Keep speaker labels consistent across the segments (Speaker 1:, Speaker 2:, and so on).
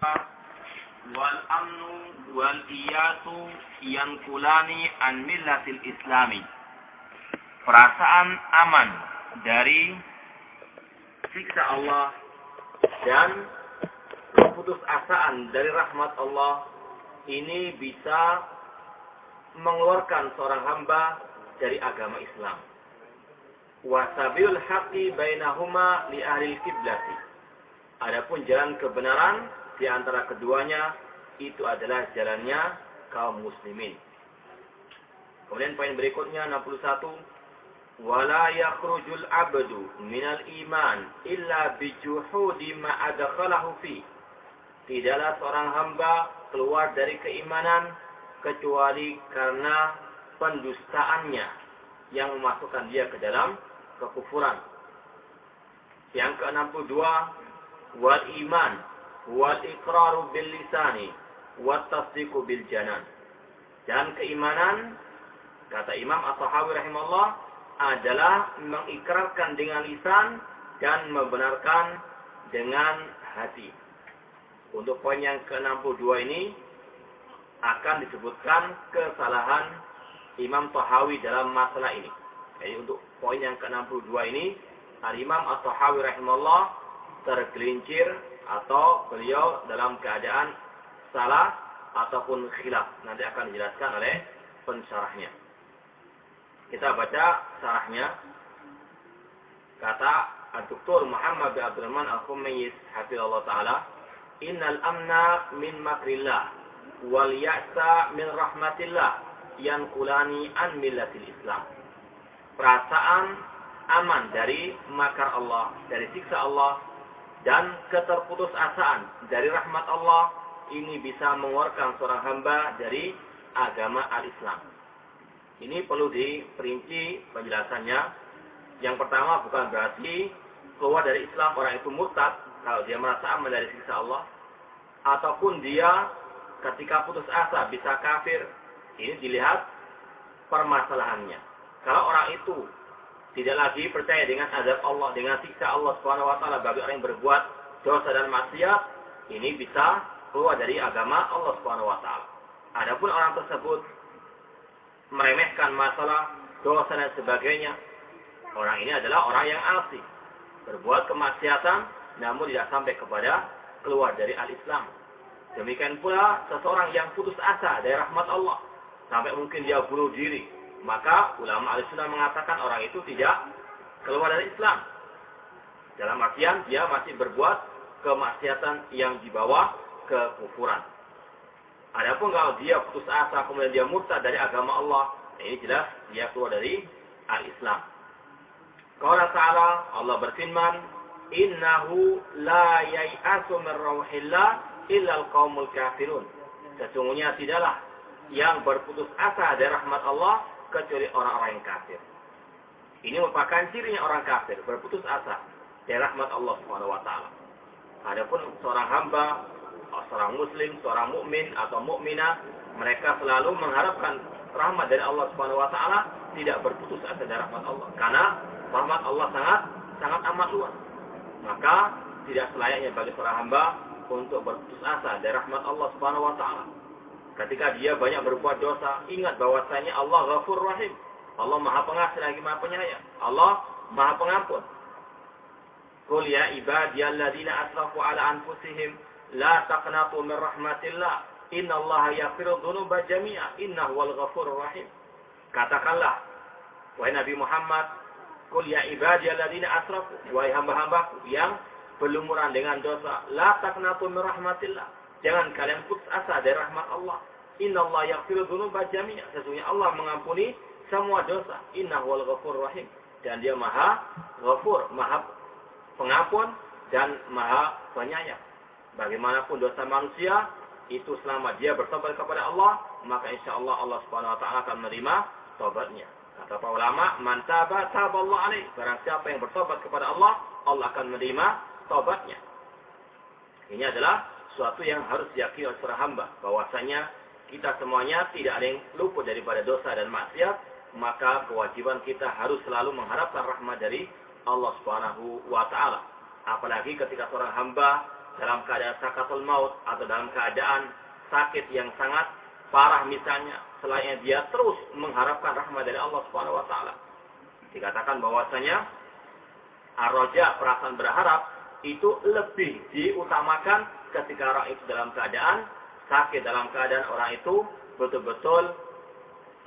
Speaker 1: wal amnu wal iyasu yankulani an millatil islami. Perasaan aman dari siksa Allah dan keputus asaan dari rahmat Allah ini bisa mengeluarkan seorang hamba dari agama Islam. Wasabil haqqi bainahuma li ahli kiblati. Adapun jalan kebenaran di antara keduanya itu adalah jalannya kaum muslimin. Kemudian poin berikutnya 61 wala yakhrujul abdu minal iman illa bijuhudi ma adkhalahu fi. Tidaklah seorang hamba keluar dari keimanan kecuali karena pendustaannya yang memasukkan dia ke dalam kekufuran. Yang ke-62 wal iman wal bil lisani. Dan keimanan kata Imam At-Tahawi rahimahullah adalah mengikrarkan dengan lisan dan membenarkan dengan hati. Untuk poin yang ke-62 ini akan disebutkan kesalahan Imam Tahawi dalam masalah ini. Jadi untuk poin yang ke-62 ini, Al-Imam At-Tahawi rahimahullah tergelincir atau beliau dalam keadaan salah ataupun khilaf. Nanti akan dijelaskan oleh pensyarahnya. Kita baca syarahnya. Kata Dr. Muhammad bin Abdul Rahman Al-Khumayis hafizallahu taala, "Innal amna min makrillah wal ya'sa min rahmatillah yanqulani an millatil Islam." Perasaan aman dari makar Allah, dari siksa Allah dan keterputusasaan dari rahmat Allah ini bisa mengeluarkan seorang hamba dari agama al-Islam. Ini perlu diperinci penjelasannya. Yang pertama bukan berarti keluar dari Islam orang itu murtad kalau dia merasa aman dari siksa Allah ataupun dia ketika putus asa bisa kafir. Ini dilihat permasalahannya. Kalau orang itu tidak lagi percaya dengan azab Allah, dengan siksa Allah Subhanahu wa taala bagi orang yang berbuat dosa dan maksiat, ini bisa keluar dari agama Allah Subhanahu wa taala. Adapun orang tersebut meremehkan masalah dosa dan sebagainya, orang ini adalah orang yang asli, berbuat kemaksiatan namun tidak sampai kepada keluar dari al-Islam. Demikian pula seseorang yang putus asa dari rahmat Allah sampai mungkin dia bunuh diri, maka ulama al-sunnah mengatakan orang itu tidak keluar dari Islam. Dalam artian dia masih berbuat kemaksiatan yang dibawa kekufuran. Adapun kalau dia putus asa kemudian dia murtad dari agama Allah, ini jelas dia keluar dari al-Islam. Qala ta'ala Allah berfirman, "Innahu la yai'asu min rauhillah illa al-qaumul kafirun." Sesungguhnya tidaklah yang berputus asa dari rahmat Allah kecuali orang-orang yang kafir. Ini merupakan cirinya orang kafir, berputus asa dari rahmat Allah Subhanahu wa taala. Adapun seorang hamba, seorang muslim, seorang mukmin atau mukminah, mereka selalu mengharapkan rahmat dari Allah Subhanahu wa taala, tidak berputus asa dari rahmat Allah. Karena rahmat Allah sangat sangat amat luas. Maka tidak selayaknya bagi seorang hamba untuk berputus asa dari rahmat Allah Subhanahu wa taala. Ketika dia banyak berbuat dosa, ingat bahwasanya Allah Ghafur Rahim. Allah Maha Pengasih lagi Maha Penyayang. Allah Maha Pengampun. Qul ya ibadiyalladzina asrafu ala anfusihim la taqnatu min rahmatillah. Innallaha yaghfiru dzunuba jami'a. Innahu wal ghafurur rahim. Katakanlah wahai Nabi Muhammad, Qul ya ibadiyalladzina asrafu wahai hamba-hambaku yang berlumuran dengan dosa, la taqnatu min rahmatillah. Jangan kalian putus asa dari rahmat Allah. Inna Allah yaghfiru dzunuba jami'a. Sesungguhnya Allah mengampuni semua dosa. Innahu wal ghafur rahim. Dan dia maha ghafur, maha pengampun dan maha penyayang. Bagaimanapun dosa manusia, itu selama dia bertobat kepada Allah, maka insya Allah Allah subhanahu wa ta'ala akan menerima tobatnya. Kata para ulama, man taba taballah alaih. Barang siapa yang bertobat kepada Allah, Allah akan menerima tobatnya. Ini adalah suatu yang harus diyakini oleh seorang hamba bahwasanya kita semuanya tidak ada yang luput daripada dosa dan maksiat maka kewajiban kita harus selalu mengharapkan rahmat dari Allah Subhanahu wa taala apalagi ketika seorang hamba dalam keadaan sakatul maut atau dalam keadaan sakit yang sangat parah misalnya, selain dia terus mengharapkan rahmat dari Allah Subhanahu wa taala. Dikatakan bahwasanya arroja perasaan berharap itu lebih diutamakan ketika orang itu dalam keadaan sakit, dalam keadaan orang itu betul-betul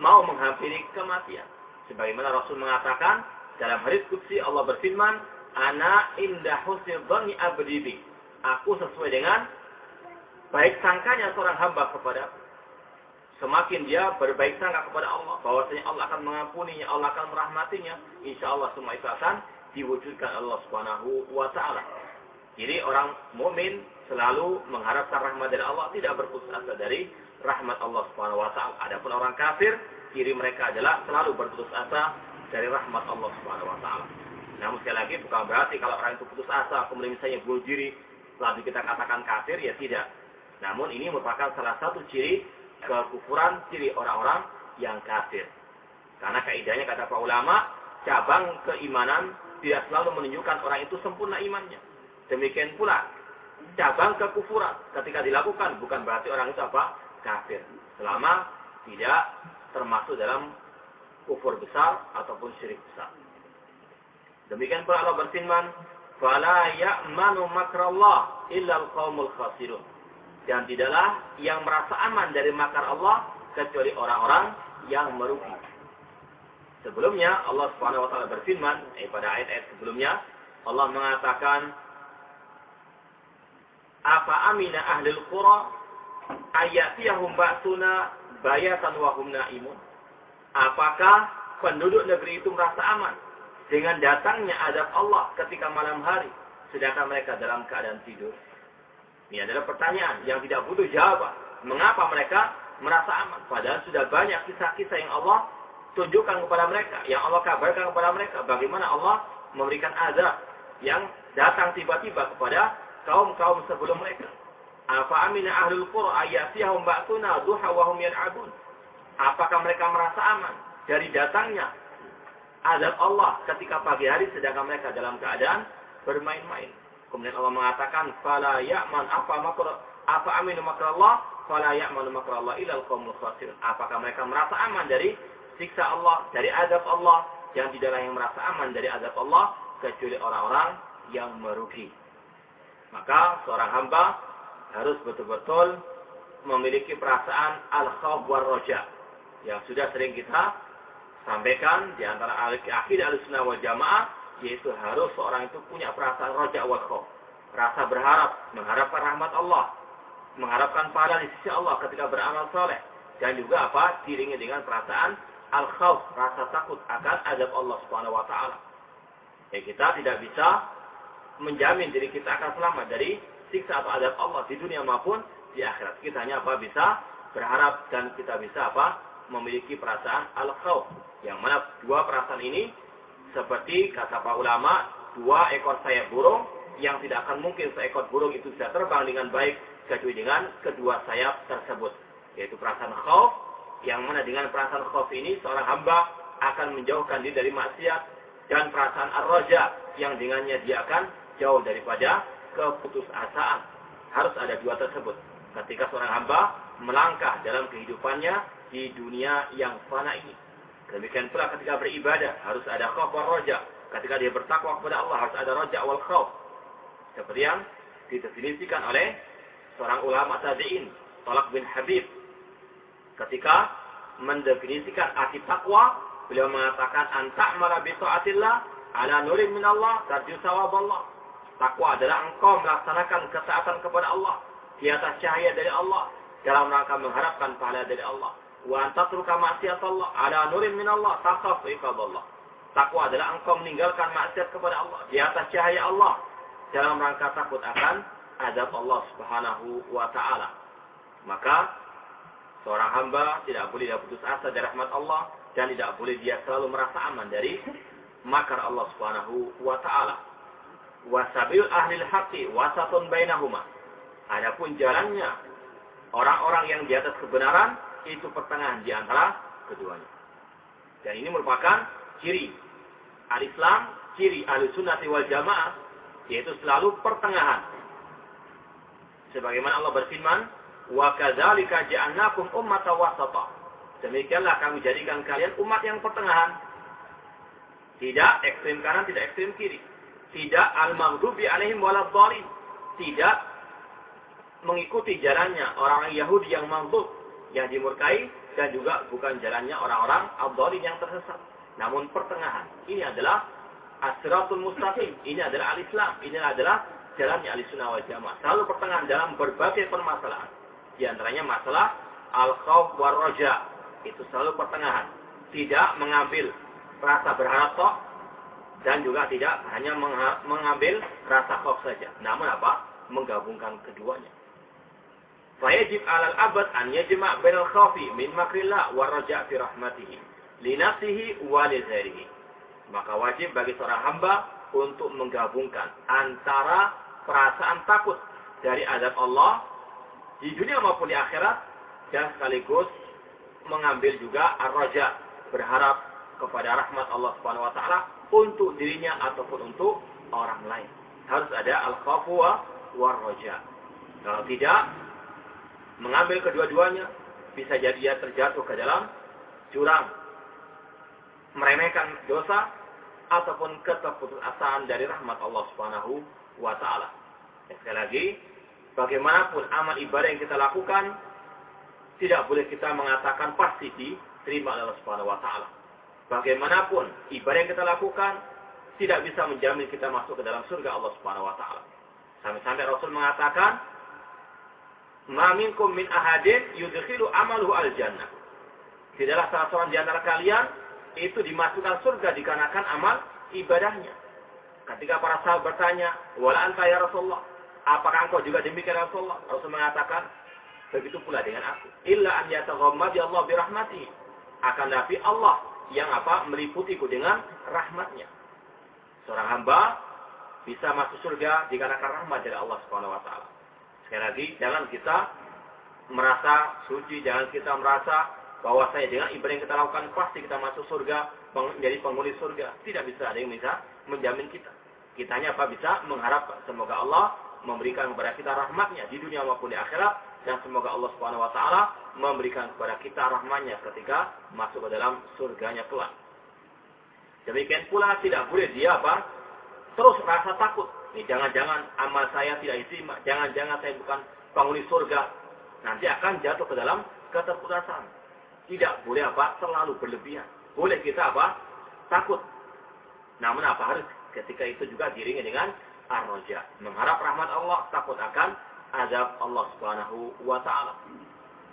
Speaker 1: mau menghampiri kematian. Sebagaimana Rasul mengatakan dalam hadis kudsi Allah berfirman, "Ana indah husni dhanni abdi Aku sesuai dengan baik sangkanya seorang hamba kepada Semakin dia berbaik sangka kepada Allah, bahwasanya Allah akan mengampuninya, Allah akan merahmatinya, insya Allah semua itu akan diwujudkan Allah Subhanahu wa taala. Jadi orang mukmin selalu mengharapkan rahmat dari Allah, tidak berputus asa dari rahmat Allah Subhanahu wa taala. Adapun orang kafir, ciri mereka adalah selalu berputus asa dari rahmat Allah Subhanahu wa taala. Namun sekali lagi bukan berarti kalau orang itu putus asa, kemudian misalnya bunuh diri, lalu kita katakan kafir, ya tidak. Namun ini merupakan salah satu ciri kekufuran, ciri orang-orang yang kafir. Karena kaidahnya kata para ulama, cabang keimanan tidak selalu menunjukkan orang itu sempurna imannya. Demikian pula cabang kekufuran ketika dilakukan bukan berarti orang itu apa? kafir. Selama tidak termasuk dalam kufur besar ataupun syirik besar. Demikian pula Allah berfirman, "Fala ya'manu makrallah illa al-qaumul khasirun." Dan tidaklah yang merasa aman dari makar Allah kecuali orang-orang yang merugi. Sebelumnya Allah Subhanahu wa taala berfirman, eh, pada ayat-ayat sebelumnya Allah mengatakan Apa amina ahlul qura ayatiyahum ba'suna bayatan wa hum naimun? Apakah penduduk negeri itu merasa aman dengan datangnya adab Allah ketika malam hari sedangkan mereka dalam keadaan tidur? Ini adalah pertanyaan yang tidak butuh jawaban. Mengapa mereka merasa aman? Padahal sudah banyak kisah-kisah yang Allah tunjukkan kepada mereka, yang Allah kabarkan kepada mereka bagaimana Allah memberikan azab yang datang tiba-tiba kepada kaum-kaum sebelum mereka. Apa amina ahlul qura ayatihum ba'tuna duha wa hum yal'abun. Apakah mereka merasa aman dari datangnya azab Allah ketika pagi hari sedangkan mereka dalam keadaan bermain-main. Kemudian Allah mengatakan fala ya'man apa makr apa aminu makrallah fala ya'manu makrallah ilal qaumul khasirun. Apakah mereka merasa aman dari siksa Allah, dari azab Allah, yang tidaklah yang merasa aman dari azab Allah, kecuali orang-orang yang merugi. Maka seorang hamba harus betul-betul memiliki perasaan al-khawf war roja yang sudah sering kita sampaikan di antara akidah al-sunnah wal jamaah yaitu harus seorang itu punya perasaan roja wal khawf rasa berharap mengharapkan rahmat Allah mengharapkan pahala di sisi Allah ketika beramal soleh dan juga apa diringi dengan perasaan al khawf rasa takut akan azab Allah Subhanahu wa taala. Ya kita tidak bisa menjamin diri kita akan selamat dari siksa atau azab Allah di dunia maupun di akhirat. Kita hanya apa? Bisa berharap dan kita bisa apa? Memiliki perasaan al khawf yang mana dua perasaan ini seperti kata para ulama dua ekor sayap burung yang tidak akan mungkin seekor burung itu bisa terbang dengan baik kecuali dengan kedua sayap tersebut yaitu perasaan khawf. Yang mana dengan perasaan khauf ini seorang hamba akan menjauhkan diri dari maksiat dan perasaan ar-raja yang dengannya dia akan jauh daripada keputusasaan. Harus ada dua tersebut. Ketika seorang hamba melangkah dalam kehidupannya di dunia yang fana ini. Demikian pula ketika beribadah harus ada khauf wal raja. Ketika dia bertakwa kepada Allah harus ada raja wal khauf. Seperti yang didefinisikan oleh seorang ulama tabi'in, Talak bin Habib ketika mendefinisikan arti takwa, beliau mengatakan antak bi taatillah ala nurin min Allah tarju sawab Allah. Takwa adalah engkau melaksanakan ketaatan kepada Allah di atas cahaya dari Allah dalam rangka mengharapkan pahala dari Allah. Wa antatruka maksiat Allah ala nurin min Allah takhaf Allah. Takwa adalah engkau meninggalkan maksiat kepada Allah di atas cahaya Allah dalam rangka takut akan adab Allah Subhanahu wa taala. Maka Seorang hamba tidak boleh dia putus asa dari rahmat Allah dan tidak boleh dia selalu merasa aman dari makar Allah Subhanahu wa taala. Wasabil ahli haqi wasatun bainahuma. Adapun jalannya orang-orang yang di atas kebenaran itu pertengahan di antara keduanya. Dan ini merupakan ciri al-Islam, ciri al-sunnati wal jamaah, yaitu selalu pertengahan. Sebagaimana Allah berfirman, "Wa kadzalika ja'alnakum ummatan wasata." Demikianlah kami jadikan kalian umat yang pertengahan. Tidak ekstrem kanan, tidak ekstrem kiri. Tidak al-maghdubi alaihim waladhdallin. Tidak mengikuti jalannya orang-orang Yahudi yang maghdub, yang dimurkai dan juga bukan jalannya orang-orang abdalin yang tersesat. Namun pertengahan. Ini adalah asratul mustaqim. Ini adalah al-Islam. Ini adalah jalannya al-sunnah wal jamaah. Selalu pertengahan dalam berbagai permasalahan. Di antaranya masalah al-khawf war roja. Itu selalu pertengahan. Tidak mengambil rasa berharap toh dan juga tidak hanya mengambil rasa khauf saja. Namun apa? Menggabungkan keduanya. Fayajib alal abad an yajma' bainal khawfi min makrillah wa raja' fi rahmatihi li nafsihi wa li Maka wajib bagi seorang hamba untuk menggabungkan antara perasaan takut dari azab Allah di dunia maupun di akhirat dan sekaligus mengambil juga ar-raja berharap kepada rahmat Allah Subhanahu wa taala untuk dirinya ataupun untuk orang lain. Harus ada al-khawfu wa raja. Kalau tidak, mengambil kedua-duanya, bisa jadi dia terjatuh ke dalam jurang. Meremehkan dosa ataupun keterputusasaan dari rahmat Allah Subhanahu wa taala. Sekali lagi, bagaimanapun amal ibadah yang kita lakukan, tidak boleh kita mengatakan pasti diterima oleh Allah Subhanahu wa taala. Bagaimanapun ibadah yang kita lakukan tidak bisa menjamin kita masuk ke dalam surga Allah Subhanahu wa taala. Sampai-sampai Rasul mengatakan, "Ma minkum min ahadin yudkhilu amaluhu al-jannah." Tidaklah salah seorang di antara kalian itu dimasukkan surga dikarenakan amal ibadahnya. Ketika para sahabat bertanya, "Wala anta ya Rasulullah?" Apakah engkau juga demikian ya Rasulullah? Rasul mengatakan, begitu pula dengan aku. Illa an yataghammadi Allah bi rahmatihi. Akan tapi Allah yang apa? meliputiku dengan rahmatnya. Seorang hamba bisa masuk surga dikarenakan rahmat dari Allah Subhanahu wa taala. Sekali lagi, jangan kita merasa suci, jangan kita merasa bahwa saya dengan ibadah yang kita lakukan pasti kita masuk surga, menjadi penghuni surga. Tidak bisa ada yang bisa menjamin kita. Kita hanya apa bisa mengharap semoga Allah memberikan kepada kita rahmatnya di dunia maupun di akhirat dan semoga Allah Subhanahu wa taala memberikan kepada kita rahmatnya ketika masuk ke dalam surganya kelak. Demikian pula tidak boleh dia apa? Terus rasa takut. Nih jangan-jangan amal saya tidak diterima, jangan-jangan saya bukan penghuni surga. Nanti akan jatuh ke dalam keterputusan. Tidak boleh apa? Terlalu berlebihan. Boleh kita apa? Takut. Namun apa harus ketika itu juga diringi dengan ar-raja. Mengharap rahmat Allah, takut akan azab Allah Subhanahu wa taala.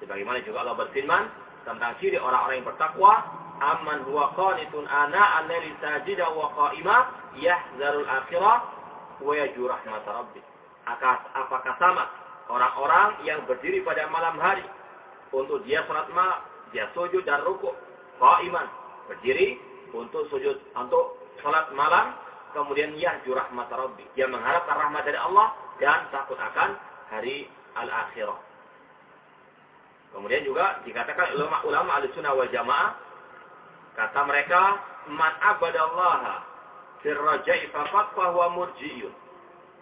Speaker 1: Sebagaimana juga Allah berfirman tentang ciri orang-orang yang bertakwa, "Amman huwa qanitun ana al-laili sajida wa qa'ima yahzarul akhirah wa yarju rahmat rabbih." Apakah sama orang-orang yang berdiri pada malam hari untuk dia salat malam, dia sujud dan rukuk, qa'iman, berdiri untuk sujud untuk salat malam, kemudian yahju rahmat rabbih. Dia mengharapkan rahmat dari Allah dan takut akan hari al-akhirah. Kemudian juga dikatakan ulama-ulama al-sunnah wal jamaah kata mereka man abadallaha firrajai faqat fahuwa murji'un.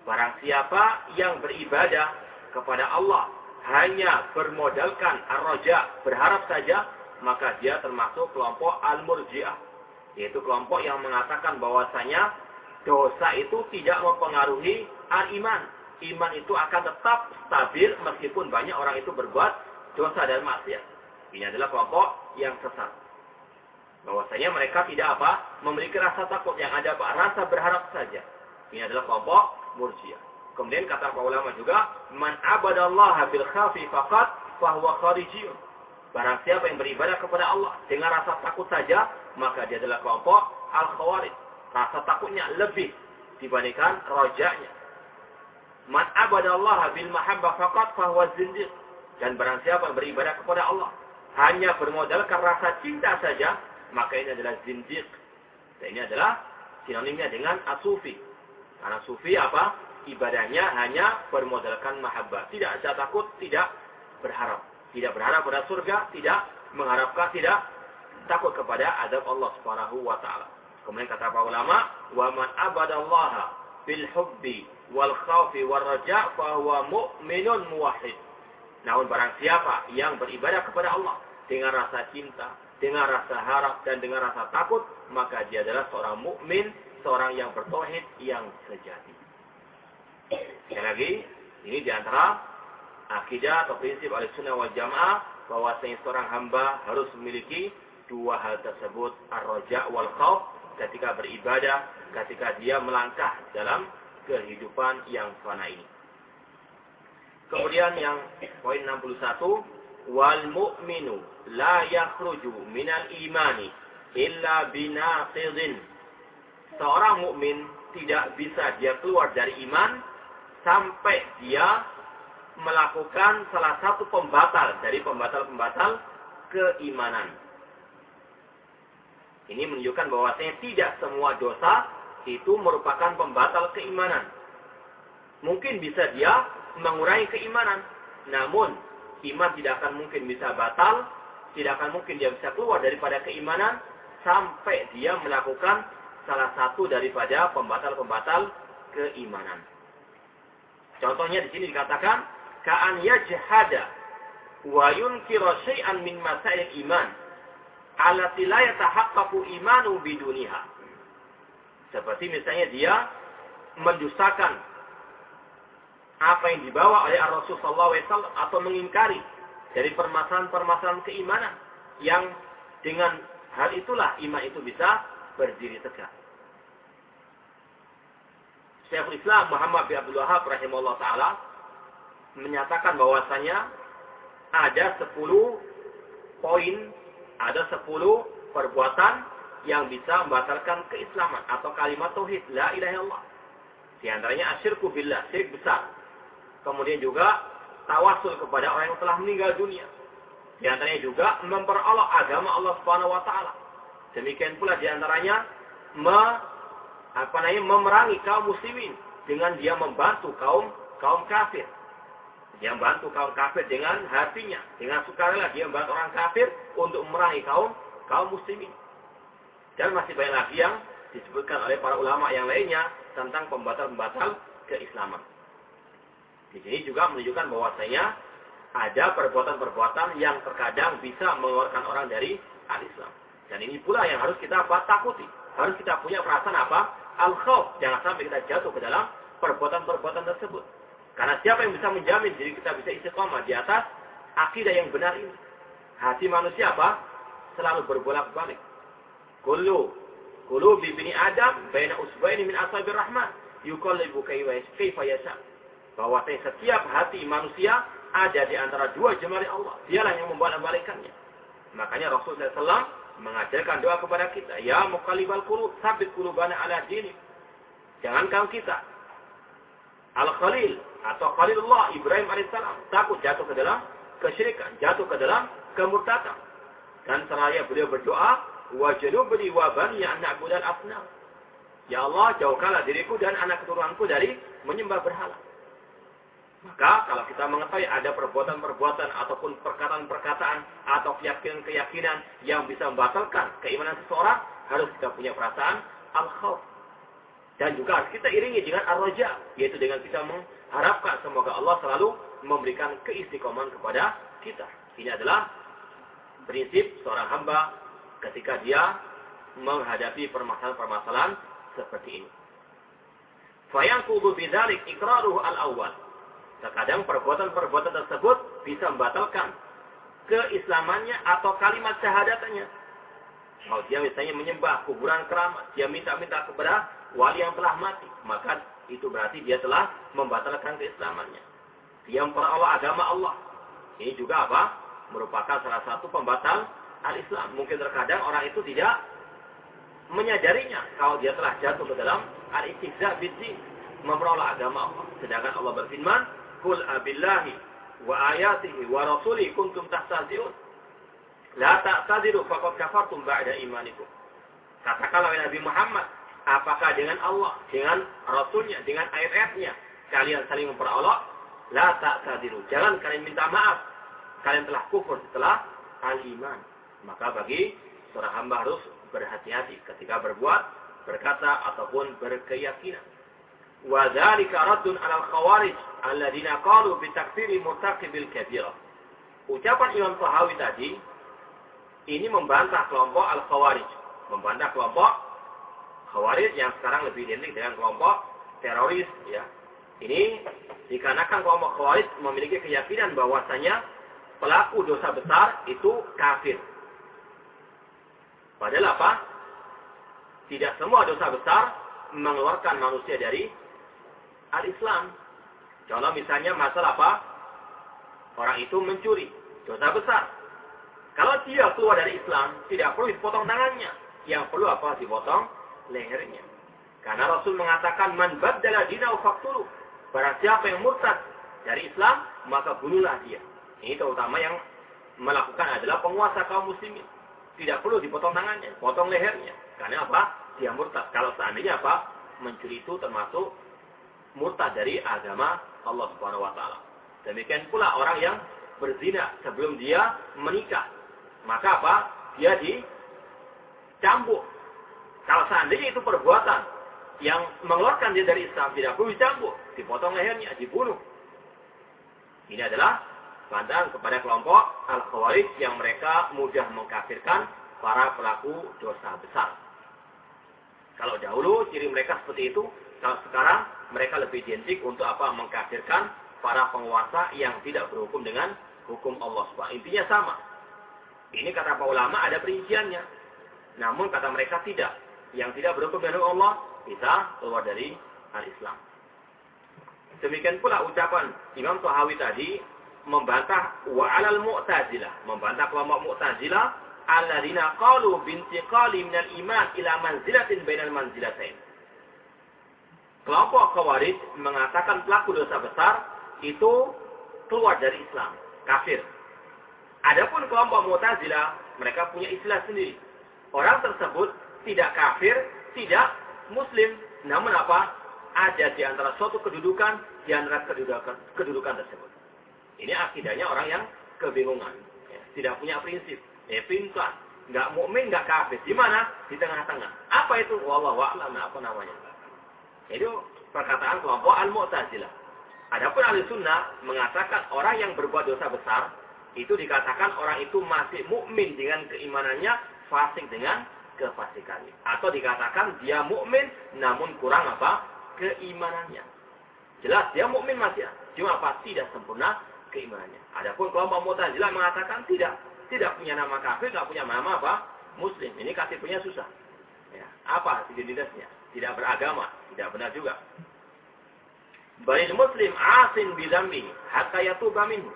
Speaker 1: Barang siapa yang beribadah kepada Allah hanya bermodalkan ar-raja, berharap saja, maka dia termasuk kelompok al-murji'ah. Yaitu kelompok yang mengatakan bahwasanya dosa itu tidak mempengaruhi al-iman. Iman itu akan tetap stabil meskipun banyak orang itu berbuat dosa dan maksiat. Ini adalah kelompok yang sesat. Bahwasanya mereka tidak apa? Memiliki rasa takut yang ada apa? Rasa berharap saja. Ini adalah kelompok murjiah. Kemudian kata para ulama juga, man abadallaha bil khafi faqat fahuwa kharijiyun. Barang siapa yang beribadah kepada Allah dengan rasa takut saja, maka dia adalah kelompok al-khawarij. Rasa takutnya lebih dibandingkan rojanya. Man abadallaha bil mahabbah faqat fahuwa zindiq. Dan barang siapa beribadah kepada Allah hanya bermodalkan rasa cinta saja, maka ini adalah zindiq. Dan ini adalah sinonimnya dengan asufi. Karena sufi apa? Ibadahnya hanya bermodalkan mahabbah. Tidak ada takut, tidak berharap. Tidak berharap pada surga, tidak mengharapkan, tidak takut kepada adab Allah Subhanahu wa taala. Kemudian kata para ulama, "Wa man abadallaha bil hubbi wal khawfi wal raja' fahuwa mu'minun muwahhid. Namun barang siapa yang beribadah kepada Allah dengan rasa cinta, dengan rasa harap dan dengan rasa takut, maka dia adalah seorang mukmin, seorang yang bertauhid yang sejati. Sekali lagi, ini di antara akidah atau prinsip al-sunnah wal jamaah bahwa seorang hamba harus memiliki dua hal tersebut, ar-raja wal khawf ketika beribadah, ketika dia melangkah dalam kehidupan yang fana ini. Kemudian yang poin 61, wal mu'minu la yakhruju minal imani illa binaqidin. Seorang mukmin tidak bisa dia keluar dari iman sampai dia melakukan salah satu pembatal dari pembatal-pembatal keimanan. Ini menunjukkan bahwasanya tidak semua dosa itu merupakan pembatal keimanan. Mungkin bisa dia mengurangi keimanan. Namun, iman tidak akan mungkin bisa batal, tidak akan mungkin dia bisa keluar daripada keimanan sampai dia melakukan salah satu daripada pembatal-pembatal keimanan. Contohnya di sini dikatakan ka'an yajhada wa yunkira syai'an min masail iman allati la yatahaqqaqu imanu biduniha. Seperti misalnya dia mendustakan apa yang dibawa oleh Rasul sallallahu alaihi wasallam atau mengingkari dari permasalahan-permasalahan keimanan yang dengan hal itulah iman itu bisa berdiri tegak. Syekhul Islam Muhammad bin Abdul Wahab rahimahullah taala menyatakan bahwasanya ada 10 poin, ada 10 perbuatan yang bisa membatalkan keislaman atau kalimat tauhid la ilaha illallah. Di antaranya asyirku billah, syirik besar. Kemudian juga tawasul kepada orang yang telah meninggal dunia. Di antaranya juga memperolok agama Allah Subhanahu wa taala. Demikian pula di antaranya me, apa namanya memerangi kaum muslimin dengan dia membantu kaum kaum kafir. Dia membantu kaum kafir dengan hatinya, dengan sukarela dia membantu orang kafir untuk memerangi kaum kaum muslimin. Dan masih banyak lagi yang disebutkan oleh para ulama yang lainnya tentang pembatal-pembatal keislaman. Di sini juga menunjukkan bahwasanya ada perbuatan-perbuatan yang terkadang bisa mengeluarkan orang dari al-Islam. Dan ini pula yang harus kita takuti. Harus kita punya perasaan apa? Al-khawf. Jangan sampai kita jatuh ke dalam perbuatan-perbuatan tersebut. Karena siapa yang bisa menjamin diri kita bisa istiqomah di atas akidah yang benar ini? Hati manusia apa? Selalu berbolak-balik. Kullu kullu bibni Adam baina usbaini min asabir rahman yuqallibu kaifa yasha. Bahwa setiap hati manusia ada di antara dua jemari Allah. Dialah yang membolak-balikkannya. Makanya Rasulullah SAW mengajarkan doa kepada kita, ya muqallibal qulub, sabit qulubana ala dini. Jangankan kita Al-Khalil atau Khalilullah Ibrahim alaihissalam takut jatuh ke dalam kesyirikan, jatuh ke dalam kemurtadan. Dan seraya beliau berdoa, wajnubni wa bani an na'budal asnam. Ya Allah, jauhkanlah diriku dan anak keturunanku dari menyembah berhala. Maka kalau kita mengetahui ada perbuatan-perbuatan ataupun perkataan-perkataan atau keyakinan-keyakinan yang bisa membatalkan keimanan seseorang, harus kita punya perasaan al-khawf. Dan juga harus kita iringi dengan ar-raja, yaitu dengan kita mengharapkan semoga Allah selalu memberikan keistiqomahan kepada kita. Ini adalah prinsip seorang hamba ketika dia menghadapi permasalahan-permasalahan seperti ini. Fayanqudu bidzalik iqraruhu al-awwal. Terkadang perbuatan-perbuatan tersebut bisa membatalkan keislamannya atau kalimat syahadatannya. Kalau dia misalnya menyembah kuburan keramat, dia minta-minta kepada wali yang telah mati, maka itu berarti dia telah membatalkan keislamannya. Dia memperoleh agama Allah. Ini juga apa? Merupakan salah satu pembatal al-Islam. Mungkin terkadang orang itu tidak menyadarinya kalau dia telah jatuh ke dalam al-istihza bidzin, memperoleh agama Allah. Sedangkan Allah berfirman, "Qul abillahi wa ayatihi wa rasuli kuntum tahtazi'un." La ta'tadiru faqad kafartum ba'da imanikum. Katakanlah Nabi Muhammad, apakah dengan Allah, dengan Rasulnya, dengan ayat-ayatnya kalian saling memperolok? La ta'tadiru. Jangan kalian minta maaf. Kalian telah kufur setelah al-iman. Maka bagi seorang hamba harus berhati-hati ketika berbuat, berkata, ataupun berkeyakinan. Wa dzalika raddun al-khawarij alladziina qalu bi takfiri murtaqibil kabirah. Ucapan Imam Tahawi tadi ini membantah kelompok al-khawarij, membantah kelompok khawarij yang sekarang lebih identik dengan kelompok teroris ya. Ini dikarenakan kelompok khawarij memiliki keyakinan bahwasanya pelaku dosa besar itu kafir. Padahal apa? Tidak semua dosa besar mengeluarkan manusia dari al-Islam. Contoh misalnya masalah apa? Orang itu mencuri. Dosa besar. Kalau dia keluar dari Islam, tidak perlu dipotong tangannya. Yang perlu apa? Dipotong lehernya. Karena Rasul mengatakan, Man baddala dinau faktulu. Barang siapa yang murtad dari Islam, maka bunuhlah dia. Ini terutama yang melakukan adalah penguasa kaum muslimin. Tidak perlu dipotong tangannya, potong lehernya. Karena apa? Dia murtad. Kalau seandainya apa? Mencuri itu termasuk murtad dari agama Allah Subhanahu wa taala. Demikian pula orang yang berzina sebelum dia menikah. Maka apa? Dia dicambuk. Kalau seandainya itu perbuatan yang mengeluarkan dia dari Islam tidak perlu dicambuk, dipotong lehernya, dibunuh. Ini adalah pandangan kepada kelompok Al-Khawarij yang mereka mudah mengkafirkan para pelaku dosa besar. Kalau dahulu ciri mereka seperti itu, kalau sekarang mereka lebih identik untuk apa? Mengkafirkan para penguasa yang tidak berhukum dengan hukum Allah SWT. Intinya sama. Ini kata para ulama ada perinciannya. Namun kata mereka tidak. Yang tidak berhukum dengan Allah bisa keluar dari al-Islam. Demikian pula ucapan Imam Tahawi tadi membantah wa alal mu'tazilah, membantah kelompok mu'tazilah alladzina qalu bintiqali minal iman ila manzilatin bainal manzilatain. Kelompok Khawarij mengatakan pelaku dosa besar itu keluar dari Islam, kafir. Adapun kelompok Mu'tazilah, mereka punya istilah sendiri. Orang tersebut tidak kafir, tidak muslim, namun apa? Ada di antara suatu kedudukan di antara kedudukan, kedudukan tersebut. Ini akidahnya orang yang kebingungan. Ya, tidak punya prinsip. Ya, pintar. Nggak mukmin, nggak kafir. Di mana? Di tengah-tengah. Apa itu? Wallahu a'lam. Apa namanya? Itu perkataan kelompok Al-Mu'tazilah. Adapun ahli sunnah mengatakan orang yang berbuat dosa besar itu dikatakan orang itu masih mukmin dengan keimanannya, fasik dengan kefasikannya. Atau dikatakan dia mukmin namun kurang apa? keimanannya. Jelas dia mukmin masih, cuma apa? Tidak sempurna keimanannya. Adapun kelompok Mu'tazilah mengatakan tidak, tidak punya nama kafir, tidak punya nama apa? Muslim. Ini kasih punya susah. Ya. Apa identitasnya? Tidak beragama, tidak benar juga. Bani muslim asin bidambi hatta yatuba minhu.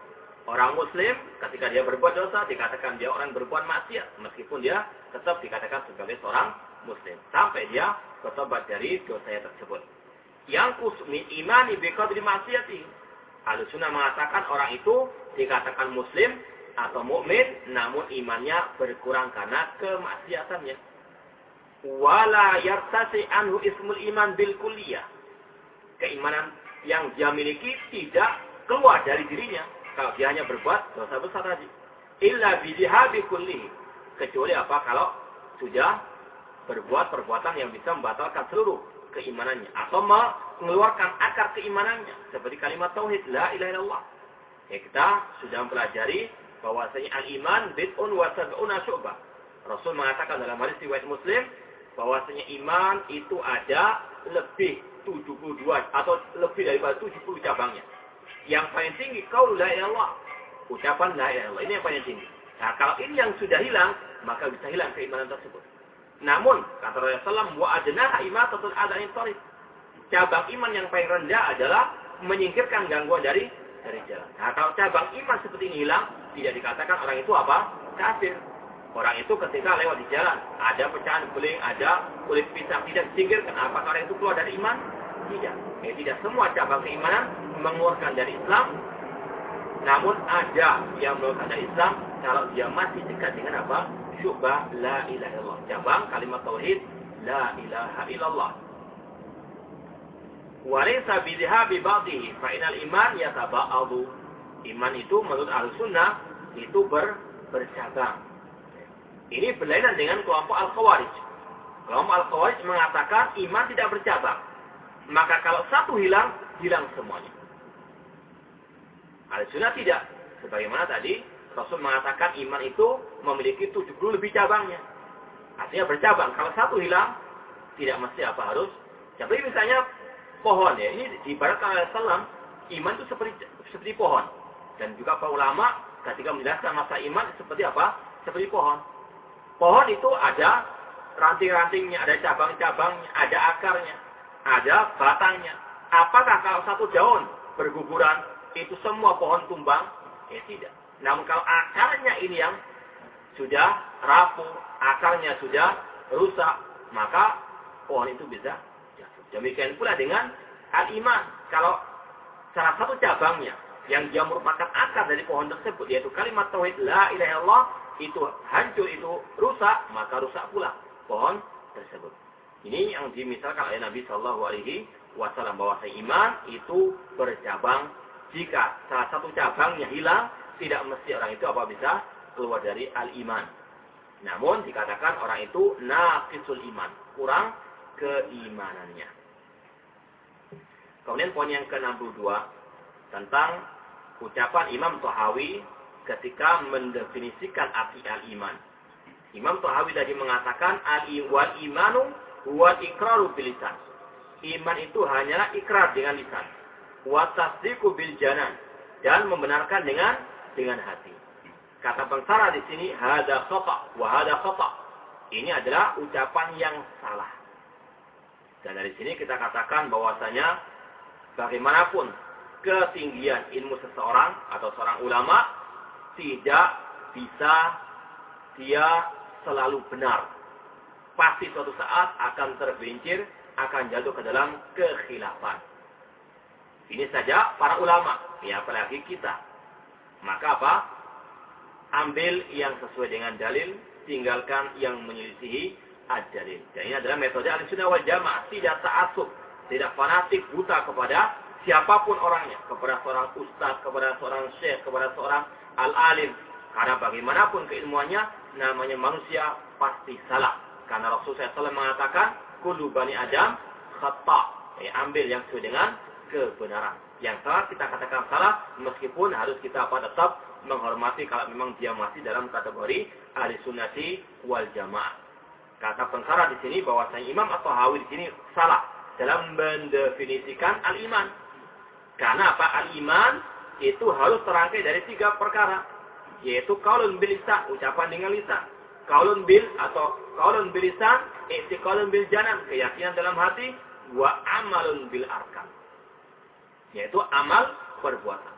Speaker 1: Orang muslim ketika dia berbuat dosa dikatakan dia orang berbuat maksiat meskipun dia tetap dikatakan sebagai seorang muslim sampai dia bertobat dari dosanya tersebut. Yang kusmi imani biqadri maksiati Al-Sunnah mengatakan orang itu dikatakan muslim atau mukmin namun imannya berkurang karena kemaksiatannya. Wala yartasi anhu ismul iman bil kulliyah. Keimanan yang dia miliki tidak keluar dari dirinya kalau dia hanya berbuat dosa besar tadi. Illa bidihabi kulli. Kecuali apa kalau sudah berbuat perbuatan yang bisa membatalkan seluruh keimanannya atau mengeluarkan akar keimanannya seperti kalimat tauhid la ilaha illallah. Ya, kita sudah mempelajari bahwasanya al-iman bid'un wa sab'una syu'bah. Rasul mengatakan dalam hadis riwayat Muslim bahwasanya iman itu ada lebih 72 atau lebih daripada 70 cabangnya. Yang paling tinggi kau la ilaha Ucapan la ilaha Ini yang paling tinggi. Nah, kalau ini yang sudah hilang, maka bisa hilang keimanan tersebut. Namun, kata Rasulullah SAW, wa adnaha imatatul adani tarif. Cabang iman yang paling rendah adalah menyingkirkan gangguan dari dari jalan. Nah, kalau cabang iman seperti ini hilang, tidak dikatakan orang itu apa? Kafir. Orang itu ketika lewat di jalan, ada pecahan beling, ada kulit pisang, tidak disingkirkan. Apakah orang itu keluar dari iman? Tidak. Ya, tidak semua cabang keimanan mengeluarkan dari Islam. Namun ada yang mengeluarkan dari Islam kalau dia masih dekat dengan apa? Syubah la ilaha illallah. Cabang kalimat tauhid la ilaha illallah. Walaysa bidhabi ba'dihi fa inal iman yataba'adu. Iman itu menurut Ahlussunnah itu ber, bercabang. Ini berlainan dengan kelompok Al-Khawarij. Kelompok Al-Khawarij mengatakan iman tidak bercabang. Maka kalau satu hilang, hilang semuanya. Ahli sunnah tidak. Sebagaimana tadi Rasul mengatakan iman itu memiliki 70 lebih cabangnya. Artinya bercabang. Kalau satu hilang, tidak mesti apa harus. Seperti misalnya pohon ya. Ini diibaratkan oleh Salam, iman itu seperti seperti pohon. Dan juga para ulama ketika menjelaskan masa iman seperti apa? Seperti pohon. Pohon itu ada ranting-rantingnya, ada cabang-cabangnya, ada akarnya, ada batangnya. Apakah kalau satu daun berguguran itu semua pohon tumbang? Ya tidak. Namun kalau akarnya ini yang sudah rapuh, akarnya sudah rusak, maka pohon itu bisa jatuh. Demikian pula dengan al-iman. Kalau salah satu cabangnya yang dia merupakan akar dari pohon tersebut yaitu kalimat tauhid la ilaha illallah itu hancur itu rusak maka rusak pula pohon tersebut. Ini yang dimisalkan oleh Nabi Shallallahu Alaihi Wasallam bahwa iman itu bercabang. Jika salah satu cabangnya hilang, tidak mesti orang itu apa bisa keluar dari al-iman. Namun dikatakan orang itu naqisul iman, kurang keimanannya. Kemudian poin yang ke-62 tentang ucapan Imam Tohawi ketika mendefinisikan arti al-iman. Imam Tohawi tadi mengatakan al-wal imanu huwa ikraru bilisan. Iman itu hanyalah ikrar dengan lisan. Wa tasdiqu bil janan dan membenarkan dengan dengan hati. Kata pengsara di sini hada khata wa hada. Ini adalah ucapan yang salah. Dan dari sini kita katakan bahwasanya bagaimanapun ketinggian ilmu seseorang atau seorang ulama tidak bisa dia selalu benar. Pasti suatu saat akan terbincir, akan jatuh ke dalam kekhilafan. Ini saja para ulama, ya apalagi kita. Maka apa? Ambil yang sesuai dengan dalil, tinggalkan yang menyelisihi ad-dalil. Dan ini adalah metode al-sunnah wal jamaah. Tidak ta'asub, tidak fanatik, buta kepada siapa pun orangnya. Kepada seorang ustaz, kepada seorang syekh, kepada seorang al-alim. Karena bagaimanapun keilmuannya, namanya manusia pasti salah. Karena Rasulullah SAW mengatakan, Kulu bani Adam khata. Eh, ambil yang sesuai dengan kebenaran. Yang salah kita katakan salah, meskipun harus kita apa tetap menghormati kalau memang dia masih dalam kategori ahli sunnati wal jamaah. Kata pengsara di sini bahwasanya Imam atau Hawi di sini salah dalam mendefinisikan al-iman. Karena apa? Al-iman itu harus terangkai dari tiga perkara. Yaitu kaulun bil lisan, ucapan dengan lisan. Kaulun bil atau kaulun bil lisan, kaulun bil keyakinan dalam hati, wa amalun bil arkan yaitu amal perbuatan.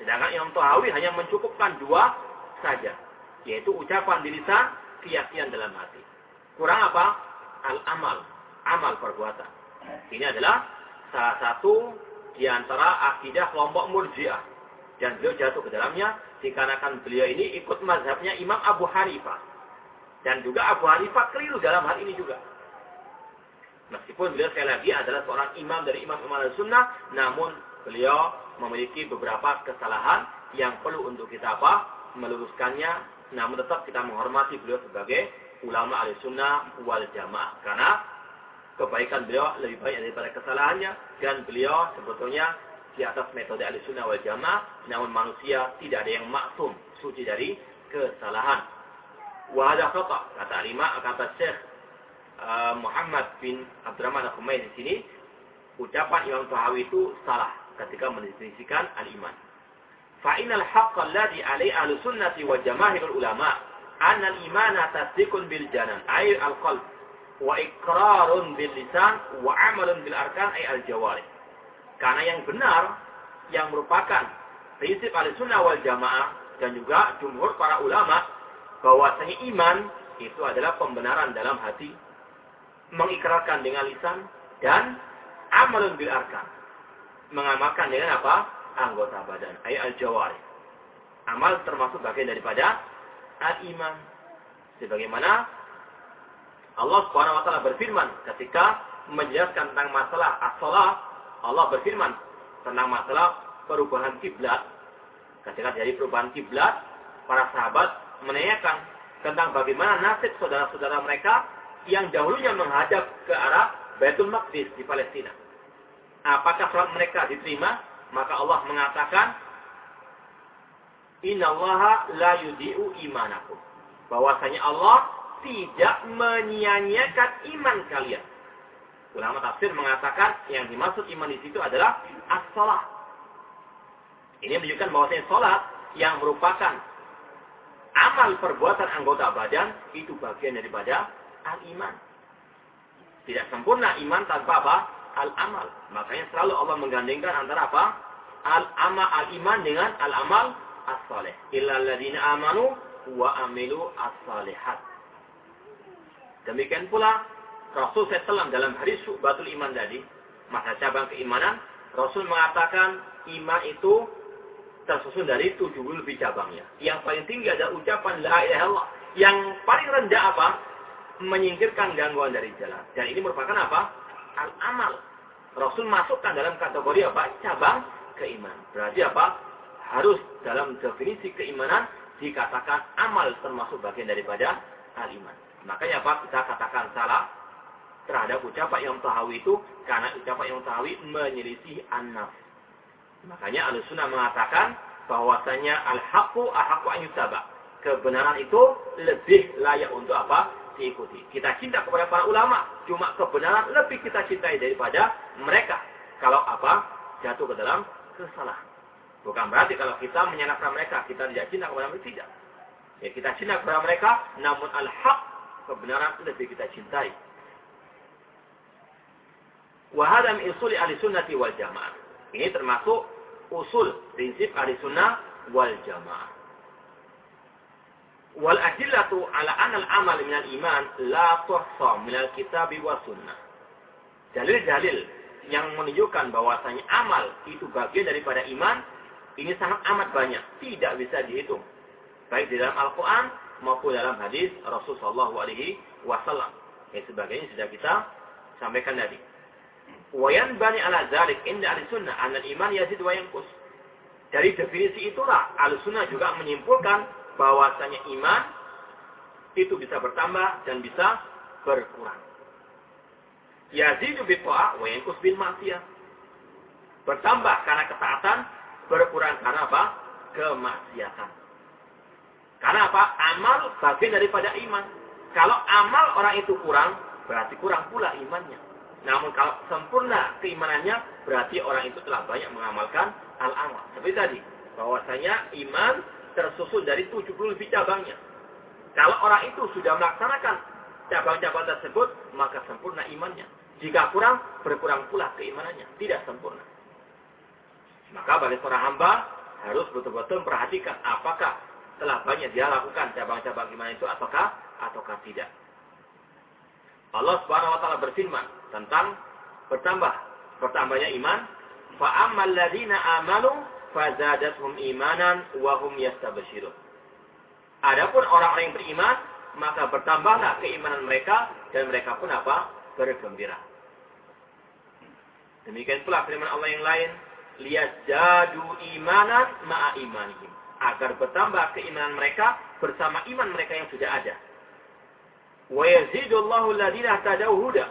Speaker 1: Sedangkan Imam Tahawi hanya mencukupkan dua saja, yaitu ucapan di lisan, keyakinan dalam hati. Kurang apa? Al-amal, amal perbuatan. Ini adalah salah satu di antara akidah kelompok murjiah. Dan beliau jatuh ke dalamnya dikarenakan beliau ini ikut mazhabnya Imam Abu Hanifah. Dan juga Abu Hanifah keliru dalam hal ini juga. Meskipun beliau sekali lagi adalah seorang imam dari imam-imam sunnah, namun beliau memiliki beberapa kesalahan yang perlu untuk kita apa? meluruskannya, namun tetap kita menghormati beliau sebagai ulama ahli sunnah wal jamaah. Karena kebaikan beliau lebih baik daripada kesalahannya dan beliau sebetulnya di atas metode ahli sunnah wal jamaah, namun manusia tidak ada yang maksum suci dari kesalahan. Wahada khata, kata lima, kata Syekh uh, Muhammad bin Abdurrahman al di sini, ucapan Imam Tuhawi itu salah ketika mendefinisikan al-iman. Fa'inal haqqa alladhi alaihi ahlu sunnati wa jamaahirul ulama anna al-imana tasdiqun bil janan ay al-qalb wa iqrarun bil lisan wa amalun bil arkan ay al-jawarih. Karena yang benar yang merupakan prinsip al-sunnah wal jamaah dan juga jumhur para ulama bahwasanya iman itu adalah pembenaran dalam hati, mengikrarkan dengan lisan dan amalun bil arkan mengamalkan dengan apa? Anggota badan. Ayat al-jawari. Amal termasuk bagian daripada al-iman. Sebagaimana Allah Subhanahu wa taala berfirman ketika menjelaskan tentang masalah as-shalah, Allah berfirman tentang masalah perubahan kiblat. Ketika dari perubahan kiblat, para sahabat menanyakan tentang bagaimana nasib saudara-saudara mereka yang dahulunya menghadap ke arah Baitul Maqdis di Palestina. Apakah salat mereka diterima? Maka Allah mengatakan, Innallaha la yudi'u imanakum. Bahwasanya Allah tidak menyia-nyiakan iman kalian. Ulama tafsir mengatakan yang dimaksud iman di situ adalah as-salat. Ini menunjukkan bahwasanya salat yang merupakan amal perbuatan anggota badan itu bagian daripada al-iman. Tidak sempurna iman tanpa apa? Al-amal. Makanya selalu Allah menggandengkan antara apa? Al-amal al-iman dengan al-amal as-saleh. Illal ladzina amanu wa amilu as-salihat. Demikian pula Rasul SAW dalam hadis batul iman tadi, masa cabang keimanan, Rasul mengatakan iman itu tersusun dari tujuh lebih cabangnya. Yang paling tinggi adalah ucapan la ilaha illallah. Yang paling rendah apa? Menyingkirkan gangguan dari jalan. Dan ini merupakan apa? Al-amal. Rasul masukkan dalam kategori apa? Cabang keimanan. Berarti apa? Harus dalam definisi keimanan dikatakan amal termasuk bagian daripada al-iman. Makanya apa? Kita katakan salah terhadap ucapan yang tahawi itu karena ucapan yang tahawi menyelisih an-nafs Makanya Al-Sunnah mengatakan bahwasanya al-haqqu ahaqqu an yutaba. Kebenaran itu lebih layak untuk apa? Diikuti. Kita cinta kepada para ulama, cuma kebenaran lebih kita cintai daripada mereka. Kalau apa? Jatuh ke dalam kesalahan. Bukan berarti kalau kita menyalahkan mereka, kita tidak cinta kepada mereka, tidak. Ya, kita cinta kepada mereka, namun al-haq, kebenaran lebih kita cintai. Wahadam isuli ahli sunnati wal jamaah. Ini termasuk usul prinsip ahli sunnah wal jamaah. Wal adillatu ala anal amal minal iman la tuhsa minal kitab wa sunnah. Dalil-dalil yang menunjukkan bahwasanya amal itu bagian daripada iman ini sangat amat banyak, tidak bisa dihitung. Baik di dalam Al-Qur'an maupun dalam hadis Rasulullah sallallahu alaihi wasallam. Yang sebagainya sudah kita sampaikan tadi. Wayan bani ala zalik inda ahli sunnah anal iman yazid wa yanqus. Dari definisi itulah ahli sunnah juga menyimpulkan bahwasanya iman itu bisa bertambah dan bisa berkurang. Yazidu bi ta'ah wa yanqus bil ma'siyah. Bertambah karena ketaatan, berkurang karena apa? Kemaksiatan. Karena apa? Amal bagian daripada iman. Kalau amal orang itu kurang, berarti kurang pula imannya. Namun kalau sempurna keimanannya, berarti orang itu telah banyak mengamalkan al-amal. Seperti tadi, bahwasanya iman tersusun dari 70 lebih cabangnya. Kalau orang itu sudah melaksanakan cabang-cabang tersebut, maka sempurna imannya. Jika kurang, berkurang pula keimanannya. Tidak sempurna. Maka bagi seorang hamba harus betul-betul memperhatikan apakah telah banyak dia lakukan cabang-cabang iman itu ataukah ataukah tidak. Allah Subhanahu wa taala berfirman tentang bertambah bertambahnya iman, fa ammal ladzina amanu fazadathum imanan wa hum yastabshirun. Adapun orang-orang yang beriman, maka bertambahlah keimanan mereka dan mereka pun apa? bergembira. Demikian pula firman Allah yang lain, jadu imanan ma'a imanihim. Agar bertambah keimanan mereka bersama iman mereka yang sudah ada. Wa yazidullahu alladziina huda.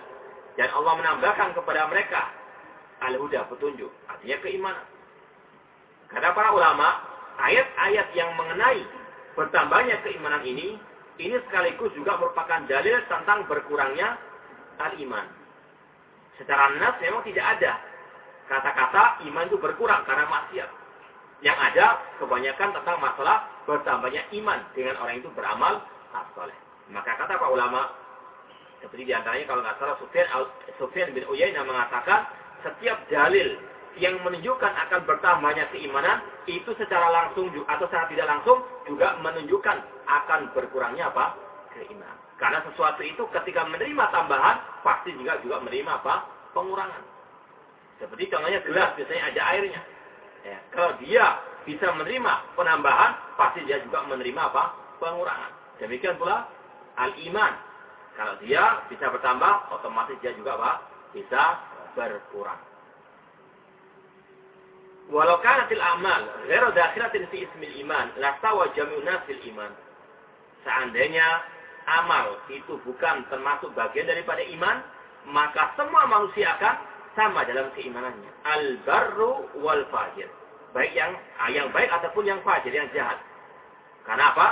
Speaker 1: Dan Allah menambahkan kepada mereka al-huda petunjuk, artinya keimanan. Kata para ulama, ayat-ayat yang mengenai bertambahnya keimanan ini, ini sekaligus juga merupakan dalil tentang berkurangnya al-iman. Secara nas memang tidak ada kata-kata iman itu berkurang karena maksiat. Yang ada kebanyakan tentang masalah bertambahnya iman dengan orang itu beramal as-saleh. Maka kata Pak ulama, seperti di antaranya kalau nggak salah Sufyan bin Uyainah mengatakan setiap dalil yang menunjukkan akan bertambahnya keimanan itu secara langsung atau secara tidak langsung juga menunjukkan akan berkurangnya apa keimanan. Karena sesuatu itu ketika menerima tambahan pasti juga juga menerima apa pengurangan. Seperti contohnya gelas biasanya ada airnya. Ya, kalau dia bisa menerima penambahan pasti dia juga menerima apa pengurangan. Demikian pula al-iman. Kalau dia bisa bertambah, otomatis dia juga Pak, bisa berkurang. Walau kanatil amal ghairu dakhiratin fi ismil iman, la tawa jami'un fil iman. Seandainya amal itu bukan termasuk bagian daripada iman, maka semua manusia akan sama dalam keimanannya. Al-barru wal fajir. Baik yang ah, yang baik ataupun yang fajir, yang jahat. Karena apa?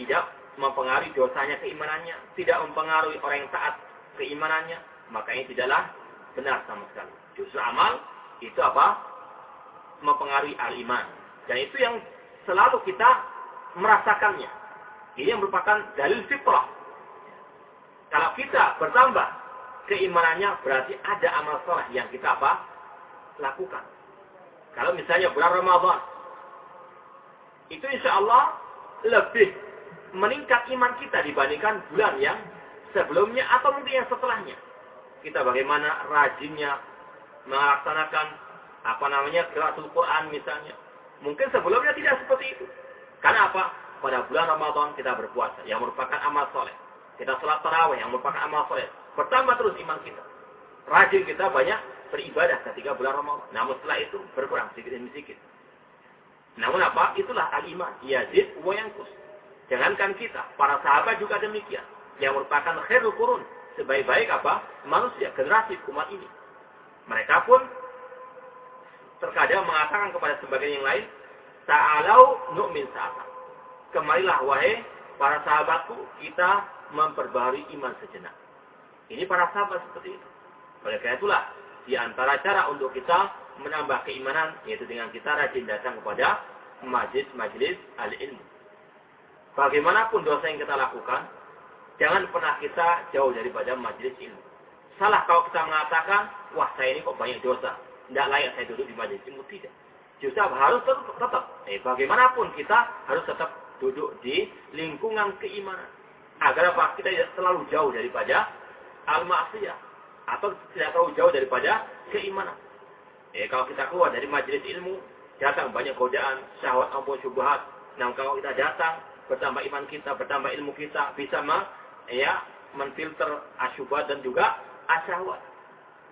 Speaker 1: Tidak mempengaruhi dosanya keimanannya, tidak mempengaruhi orang yang taat keimanannya, maka ini tidaklah benar sama sekali. Justru amal itu apa? Mempengaruhi al-iman. Dan itu yang selalu kita merasakannya. Ini yang merupakan dalil fitrah. Kalau kita bertambah keimanannya berarti ada amal soleh yang kita apa? Lakukan. Kalau misalnya bulan Ramadan, itu insya Allah lebih meningkat iman kita dibandingkan bulan yang sebelumnya atau mungkin yang setelahnya. Kita bagaimana rajinnya melaksanakan apa namanya qiraatul Quran misalnya. Mungkin sebelumnya tidak seperti itu. Karena apa? Pada bulan Ramadan kita berpuasa yang merupakan amal soleh. Kita sholat tarawih yang merupakan amal soleh. Bertambah terus iman kita. Rajin kita banyak beribadah ketika bulan Ramadan. Namun setelah itu berkurang sedikit demi sedikit. Namun apa? Itulah al-iman. Yazid wa yankus. Jangankan kita, para sahabat juga demikian. Yang merupakan khairul kurun. Sebaik-baik apa? Manusia, generasi umat ini. Mereka pun terkadang mengatakan kepada sebagian yang lain, Ta'alau nu'min sa'ata. Kemarilah wahai para sahabatku, kita memperbaharui iman sejenak. Ini para sahabat seperti itu. Oleh karena itulah, di antara cara untuk kita menambah keimanan, yaitu dengan kita rajin datang kepada majlis-majlis al-ilmu. Bagaimanapun dosa yang kita lakukan, jangan pernah kita jauh daripada majlis ilmu. Salah kalau kita mengatakan, wah saya ini kok banyak dosa. Tidak layak saya duduk di majlis ilmu. Tidak. Justru harus tetap, tetap. Eh, bagaimanapun kita harus tetap duduk di lingkungan keimanan. Agar apa? Kita tidak terlalu jauh daripada al-ma'asiyah. Atau tidak terlalu jauh daripada keimanan. Eh, kalau kita keluar dari majelis ilmu, datang banyak godaan, syahwat maupun syubhat. Nah, kalau kita datang, bertambah iman kita, bertambah ilmu kita, bisa ma, ya, menfilter asyubhat dan juga asyahwat.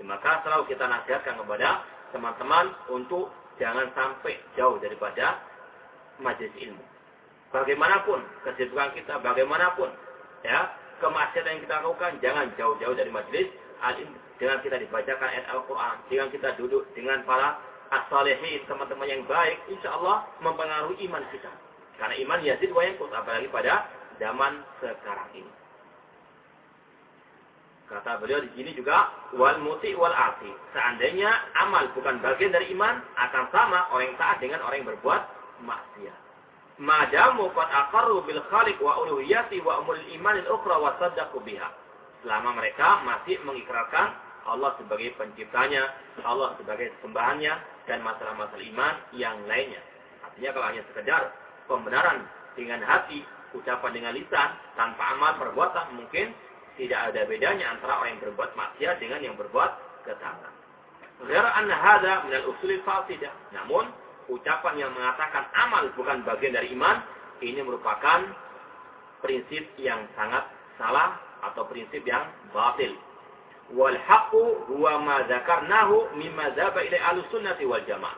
Speaker 1: Maka selalu kita nasihatkan kepada teman-teman untuk jangan sampai jauh daripada majelis ilmu. Bagaimanapun kesibukan kita, bagaimanapun ya kemaksiatan yang kita lakukan, jangan jauh-jauh dari majelis al-ilmu. Dengan kita dibacakan ayat Al-Quran, dengan kita duduk dengan para as-salihin, teman-teman yang baik, insya Allah mempengaruhi iman kita. Karena iman yazid wa apalagi pada zaman sekarang ini. Kata beliau di sini juga wal muti wal ati. Seandainya amal bukan bagian dari iman, akan sama orang yang taat dengan orang yang berbuat maksiat. Madamu qad aqarru bil khaliq wa uluhiyati wa umul iman al ukhra wa saddaqu biha. Selama mereka masih mengikrarkan Allah sebagai penciptanya, Allah sebagai sembahannya dan masalah-masalah iman yang lainnya. Artinya kalau hanya sekedar pembenaran dengan hati, ucapan dengan lisan, tanpa amal perbuatan, mungkin tidak ada bedanya antara orang yang berbuat maksiat dengan yang berbuat ketaatan. Ghera anna hadha min al-usul fasidah. Namun, ucapan yang mengatakan amal bukan bagian dari iman, ini merupakan prinsip yang sangat salah atau prinsip yang batil. Wal haqqu huwa ma dzakarnahu mimma dzaba ila al-sunnati wal jamaah.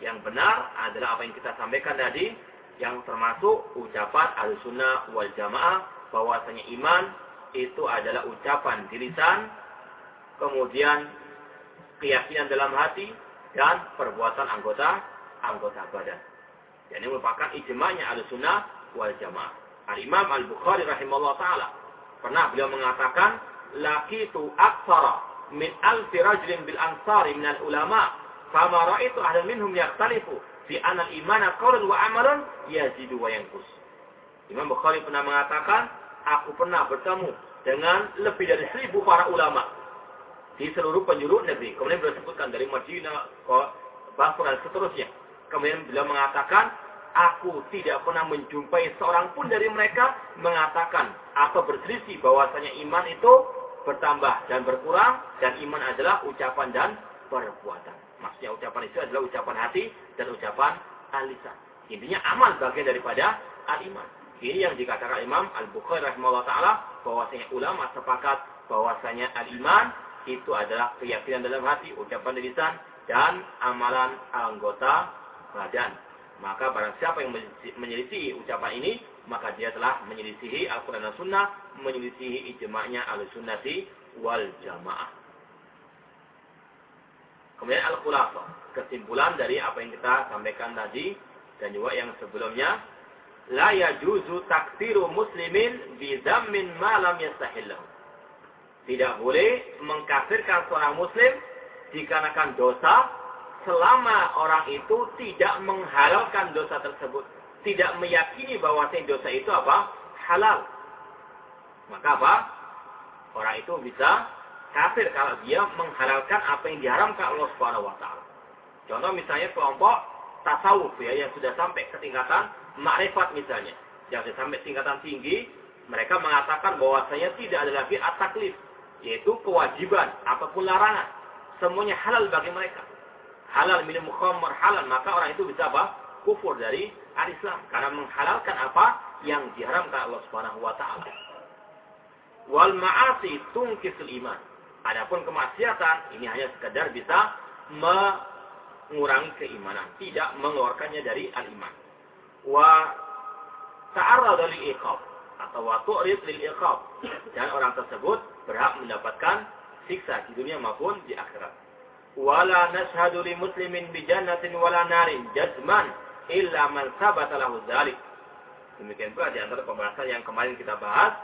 Speaker 1: Yang benar adalah apa yang kita sampaikan tadi yang termasuk ucapan al-sunnah wal jamaah bahwasanya iman itu adalah ucapan di lisan, kemudian keyakinan dalam hati dan perbuatan anggota anggota badan. Dan ini merupakan ijma'nya al-sunnah wal jamaah. Al-Imam Al-Bukhari rahimahullah ta'ala pernah beliau mengatakan laqitu aksara min alfi rajulin bil ansari min al-ulama fama ra'aitu ahlan minhum yaktalifu fi anna al-imana qawlan wa amalan yazidu wa yanqus. Imam Bukhari pernah mengatakan, aku pernah bertemu dengan lebih dari seribu para ulama di seluruh penjuru negeri. Kemudian beliau sebutkan dari Madinah, Basra dan seterusnya. Kemudian beliau mengatakan, aku tidak pernah menjumpai seorang pun dari mereka mengatakan atau berselisih bahwasanya iman itu bertambah dan berkurang dan iman adalah ucapan dan perbuatan. Maksudnya ucapan itu adalah ucapan hati dan ucapan alisan. Intinya amal bagian daripada al-iman. Ini yang dikatakan Imam Al-Bukhari rahimahullah ta'ala bahwasanya ulama sepakat bahwasanya al-iman itu adalah keyakinan dalam hati, ucapan lisan dan amalan anggota badan. Maka barang siapa yang menyelisihi ucapan ini, maka dia telah menyelisihi Al-Quran dan Sunnah, menyelisihi ijma'nya al-sunnati wal jamaah. Kemudian al-khulafah, kesimpulan dari apa yang kita sampaikan tadi dan juga yang sebelumnya, la yajuzu takfiru muslimin bi dzammin ma lam yastahillahu. Tidak boleh mengkafirkan seorang muslim dikarenakan dosa selama orang itu tidak menghalalkan dosa tersebut. Tidak meyakini bahwa dosa itu apa? Halal. Maka apa? Orang itu bisa kafir kalau dia menghalalkan apa yang diharamkan Allah Subhanahu wa. Contoh misalnya kelompok tasawuf ya yang sudah sampai ke tingkatan makrifat misalnya. Yang sampai tingkatan tinggi, mereka mengatakan bahwasanya tidak ada lagi at-taklif, yaitu kewajiban ataupun larangan. Semuanya halal bagi mereka halal minum khamr halal, maka orang itu bisa apa? Kufur dari al-Islam karena menghalalkan apa yang diharamkan Allah Subhanahu wa taala. Wal ma'asi tungkisul iman. Adapun kemaksiatan ini hanya sekedar bisa mengurangi keimanan, tidak mengeluarkannya dari al-iman. Wa ta'arrada lil iqab atau wa tu'rid lil iqab. Dan orang tersebut berhak mendapatkan siksa di dunia maupun di akhirat wala nashhadu li muslimin bi jannatin wala narin jazman illa man sabata lahu dzalik. Demikian pula di antara pembahasan yang kemarin kita bahas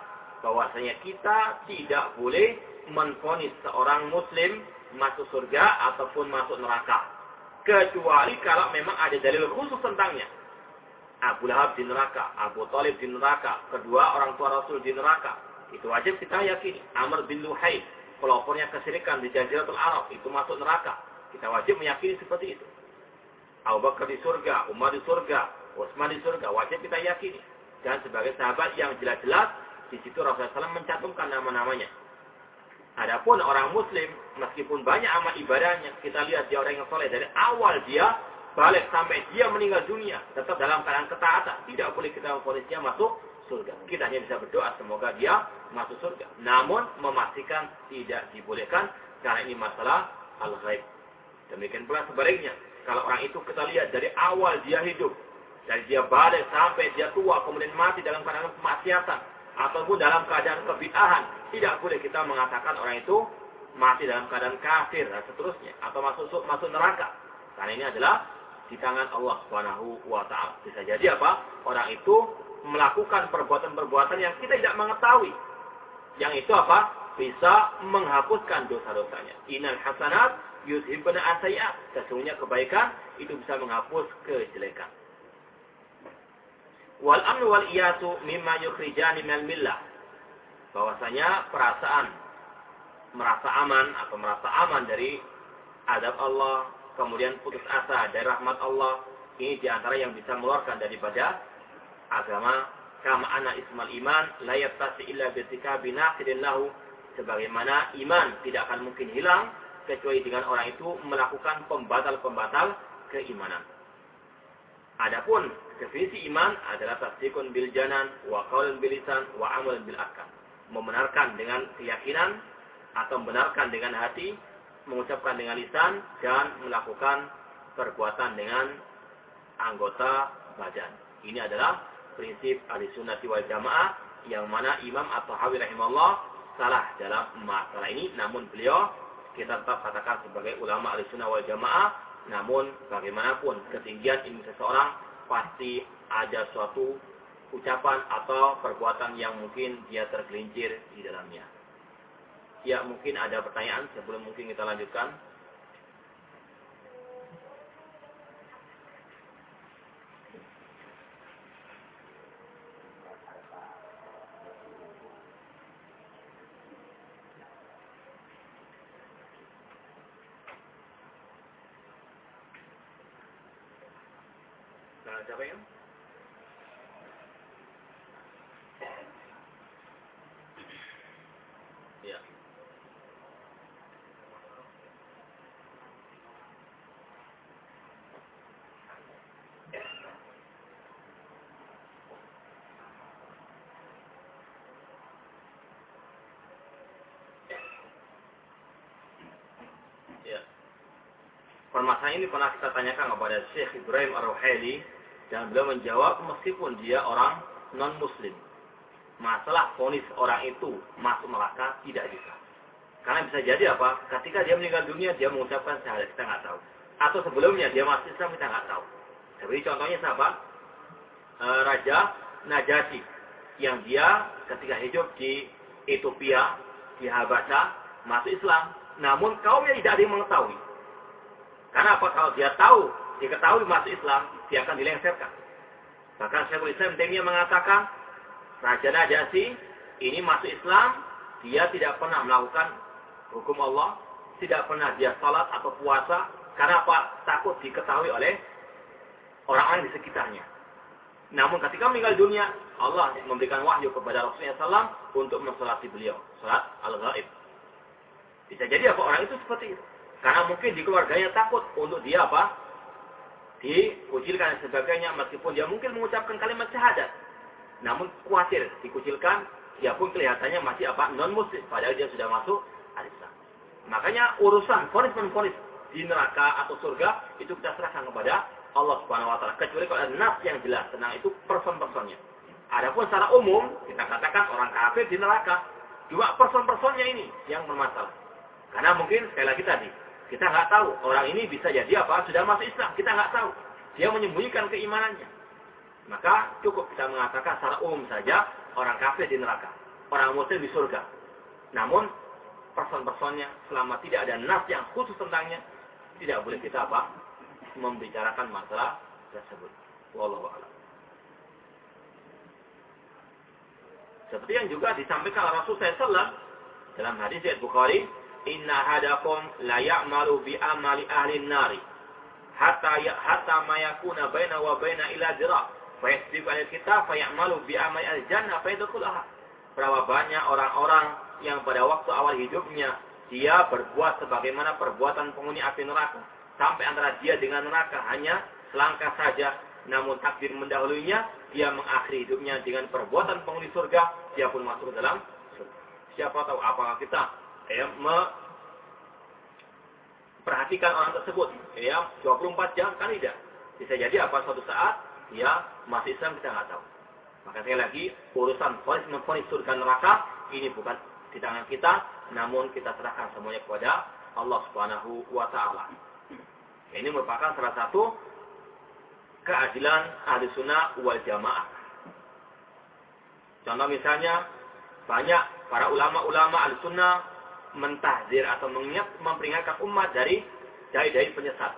Speaker 1: bahwasanya kita tidak boleh menfonis seorang muslim masuk surga ataupun masuk neraka kecuali kalau memang ada dalil khusus tentangnya. Abu Lahab di neraka, Abu Talib di neraka, kedua orang tua Rasul di neraka. Itu wajib kita yakini. Amr bin Luhai pelopornya kesirikan di Jaziratul Arab itu masuk neraka. Kita wajib meyakini seperti itu. Abu Bakar di surga, Umar di surga, Utsman di surga, wajib kita yakini. Dan sebagai sahabat yang jelas-jelas di situ Rasulullah SAW mencantumkan nama-namanya. Adapun orang muslim, meskipun banyak amal ibadahnya, kita lihat dia orang yang soleh dari awal dia balik sampai dia meninggal dunia, tetap dalam keadaan ketaatan. Tidak boleh kita memfonisnya masuk surga. Kita hanya bisa berdoa semoga dia masuk surga. Namun memastikan tidak dibolehkan karena ini masalah al-ghaib. Demikian pula sebaliknya. Kalau orang itu kita lihat dari awal dia hidup, dari dia balik sampai dia tua kemudian mati dalam keadaan kemaksiatan ataupun dalam keadaan kebid'ahan, tidak boleh kita mengatakan orang itu mati dalam keadaan kafir dan seterusnya atau masuk masuk neraka. Karena ini adalah di tangan Allah Subhanahu wa taala. Bisa jadi apa? Orang itu melakukan perbuatan-perbuatan yang kita tidak mengetahui. Yang itu apa? Bisa menghapuskan dosa-dosanya. Inal hasanat yuzhibna asayat. Sesungguhnya kebaikan itu bisa menghapus kejelekan. Wal amnu wal iyasu mimma yukhrijani minal millah. Bahwasanya perasaan merasa aman atau merasa aman dari adab Allah, kemudian putus asa dari rahmat Allah, ini di antara yang bisa mengeluarkan daripada agama kama ana ismal iman la yattasi illa bitika binaqidin lahu sebagaimana iman tidak akan mungkin hilang kecuali dengan orang itu melakukan pembatal-pembatal keimanan. Adapun definisi iman adalah tasdikun bil janan wa qaulun bil lisan wa amal bil arkan. Membenarkan dengan keyakinan atau membenarkan dengan hati, mengucapkan dengan lisan dan melakukan perbuatan dengan anggota badan. Ini adalah prinsip ahli sunnati wal jamaah yang mana Imam atau Hawi rahimahullah salah dalam masalah ini namun beliau kita tetap katakan sebagai ulama ahli sunnah wal jamaah namun bagaimanapun ketinggian ilmu seseorang pasti ada suatu ucapan atau perbuatan yang mungkin dia tergelincir di dalamnya. Ya mungkin ada pertanyaan sebelum mungkin kita lanjutkan. siapa yang? Ya. Ya. Permasalahan ini pernah kita tanyakan kepada Syekh Ibrahim Ar-Ruhaili dan beliau menjawab meskipun dia orang non muslim. Masalah ponis orang itu masuk neraka tidak bisa. Karena bisa jadi apa? Ketika dia meninggal dunia, dia mengucapkan syahadat, kita nggak tahu. Atau sebelumnya dia masih Islam, kita nggak tahu. Seperti contohnya siapa? E, Raja Najasyi. Yang dia ketika hidup di Ethiopia, di Habasha, masuk Islam. Namun kaumnya tidak ada yang mengetahui. Karena apa? Kalau dia tahu, diketahui masuk Islam, dia akan dilengsarkan. Bahkan Syekhul Islam Taimiyah mengatakan, Raja Najasyi ini masuk Islam, dia tidak pernah melakukan hukum Allah, tidak pernah dia salat atau puasa, karena apa? Takut diketahui oleh orang-orang di sekitarnya. Namun ketika meninggal dunia, Allah memberikan wahyu kepada Rasulullah SAW untuk mensolati beliau. Salat al-ghaib. Bisa jadi apa orang itu seperti itu. Karena mungkin di keluarganya takut untuk dia apa? Dikucilkan dan sebagainya meskipun dia mungkin mengucapkan kalimat syahadat. Namun khawatir dikucilkan, dia pun kelihatannya masih apa? Non muslim padahal dia sudah masuk al-Islam. Makanya urusan fonis-fonis di neraka atau surga itu kita serahkan kepada Allah Subhanahu wa taala kecuali kalau ada nas yang jelas tentang itu person-personnya. Adapun secara umum kita katakan orang kafir di neraka. Cuma person-personnya ini yang bermasalah. Karena mungkin sekali lagi tadi kita nggak tahu orang ini bisa jadi apa sudah masuk Islam kita nggak tahu. Dia menyembunyikan keimanannya. Maka cukup kita mengatakan secara umum saja orang kafir di neraka, orang muslim di surga. Namun person-personnya selama tidak ada nas yang khusus tentangnya tidak boleh kita apa membicarakan masalah tersebut. Wallahu. Seperti yang juga disampaikan Rasul SAW dalam hadis Bukhari, "Inna hadakum la ya'malu bi amali ahli nari hatta ya hatta ma yakuna baina wa baina ila dira fa yasbiqu al kitab fa ya'malu bi amali al jannah fa yadkhulaha." Berapa banyak orang-orang yang pada waktu awal hidupnya dia berbuat sebagaimana perbuatan penghuni api neraka sampai antara dia dengan neraka hanya selangkah saja. Namun takdir mendahulunya, dia mengakhiri hidupnya dengan perbuatan penghuni surga, dia pun masuk ke dalam surga. Siapa tahu apakah kita ya, perhatikan orang tersebut ya 24 jam kan tidak. Bisa jadi apa suatu saat dia masih Islam kita nggak tahu. Maka sekali lagi urusan polis memponis surga neraka ini bukan di tangan kita, namun kita serahkan semuanya kepada Allah Subhanahu wa taala. Ini merupakan salah satu keadilan ahli sunnah wal jamaah. Contoh misalnya, banyak para ulama-ulama ahli sunnah mentahzir atau mengingat, memperingatkan umat dari dai-dai penyesat.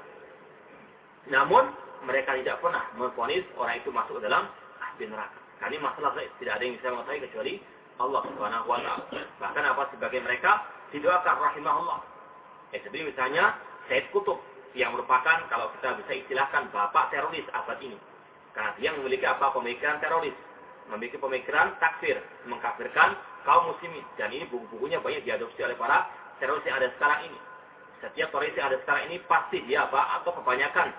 Speaker 1: Namun, mereka tidak pernah memfonis orang itu masuk ke dalam ahli neraka. Karena ini masalah tidak ada yang bisa mengetahui kecuali Allah Subhanahu wa taala. Bahkan apa sebagai mereka didoakan rahimahullah. Ya, seperti misalnya Said Kutub yang merupakan kalau kita bisa istilahkan bapak teroris abad ini. Karena dia memiliki apa? Pemikiran teroris. Memiliki pemikiran takfir. Mengkafirkan kaum muslimin. Dan ini buku-bukunya banyak diadopsi oleh para teroris yang ada sekarang ini. Setiap teroris yang ada sekarang ini pasti dia apa? Atau kebanyakan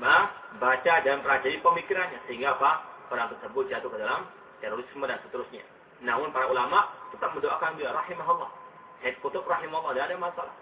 Speaker 1: membaca dan pelajari pemikirannya. Sehingga apa? Orang tersebut jatuh ke dalam terorisme dan seterusnya. Namun para ulama tetap mendoakan dia rahimahullah. Syed Kutub rahimahullah. Tidak ada masalah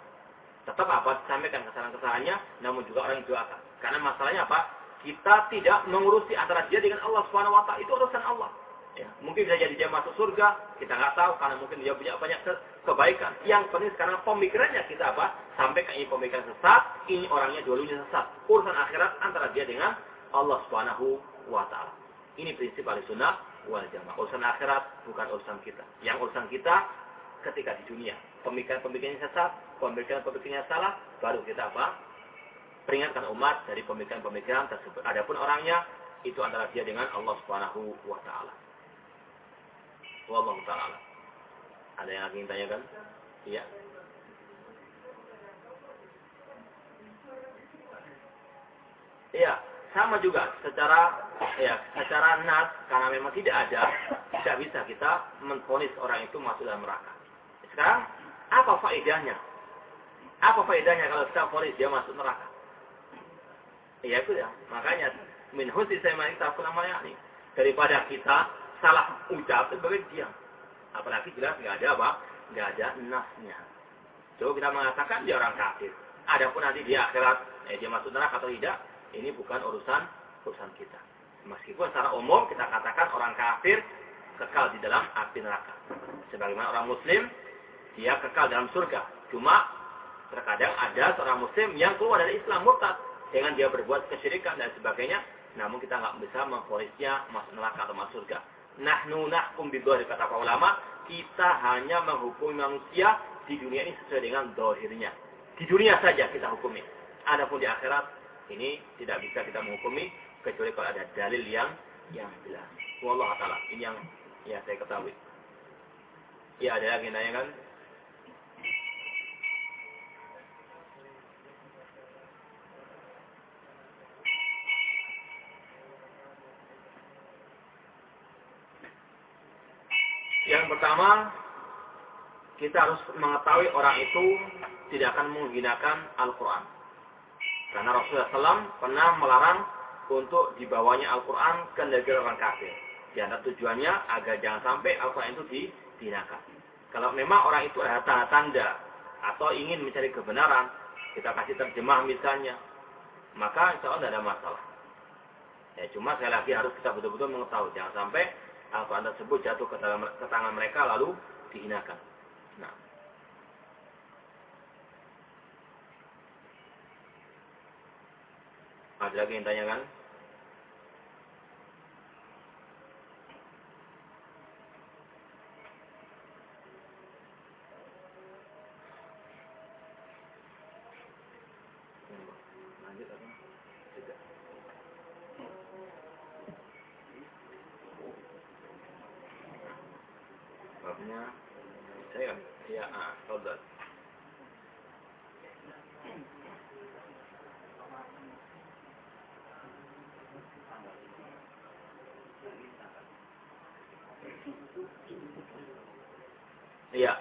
Speaker 1: tetap apa sampaikan kesalahan-kesalahannya namun juga orang doakan karena masalahnya apa kita tidak mengurusi antara dia dengan Allah taala itu urusan Allah ya mungkin bisa jadi dia masuk surga kita nggak tahu karena mungkin dia punya banyak kebaikan. Yang penting sekarang pemikirannya kita apa? Sampaikan ini pemikiran sesat ini orangnya dulunya sesat. Urusan akhirat antara dia dengan Allah Subhanahu wa taala. Ini prinsip al-sunnah wal jamaah. Urusan akhirat bukan urusan kita. Yang urusan kita ketika di dunia. Pemikiran-pemikiran sesat pemikiran-pemikiran salah, baru kita apa? Peringatkan umat dari pemikiran-pemikiran tersebut. Adapun orangnya itu antara dia dengan Allah Subhanahu wa taala. Wallahu taala. Ada yang ingin tanyakan? Iya. Iya, sama juga secara ya secara nas karena memang tidak ada tidak bisa kita menfonis orang itu masuk dalam neraka. Sekarang apa faedahnya apa faedahnya kalau kita fonis dia masuk neraka? Ya itu ya. Makanya min husni saya kita namanya ini daripada kita salah ucap sebagai diam. Apalagi jelas nggak ada apa? Nggak ada nasnya. Coba kita mengatakan dia orang kafir. Adapun nanti dia akhirat eh, dia masuk neraka atau tidak, ini bukan urusan urusan kita. Meskipun secara umum kita katakan orang kafir kekal di dalam api neraka. Sebagaimana orang muslim dia kekal dalam surga. Cuma terkadang ada seorang muslim yang keluar dari Islam murtad dengan dia berbuat kesyirikan dan sebagainya, namun kita nggak bisa memfonisnya masuk neraka atau masuk surga. Nahnu nahkum bidhahir kata para ulama, kita hanya menghukumi manusia di dunia ini sesuai dengan dohirnya. Di dunia saja kita hukumi. Adapun di akhirat ini tidak bisa kita menghukumi kecuali kalau ada dalil yang yang jelas. Wallah taala. Ini yang ya saya ketahui. Ya ada lagi nanya kan? Pertama, kita harus mengetahui orang itu tidak akan menggunakan Al-Quran. Karena Rasulullah SAW pernah melarang untuk dibawanya Al-Quran ke negeri orang kafir. Di antara tujuannya agar jangan sampai Al-Quran itu dihinakan. Kalau memang orang itu ada tanda-tanda atau ingin mencari kebenaran, kita kasih terjemah misalnya, maka insya Allah tidak ada masalah. Ya, cuma saya lagi harus kita betul-betul mengetahui. Jangan sampai Al-Quran tersebut jatuh ke, dalam, ke tangan mereka lalu dihinakan. Nah. Ada lagi yang tanyakan? Iya,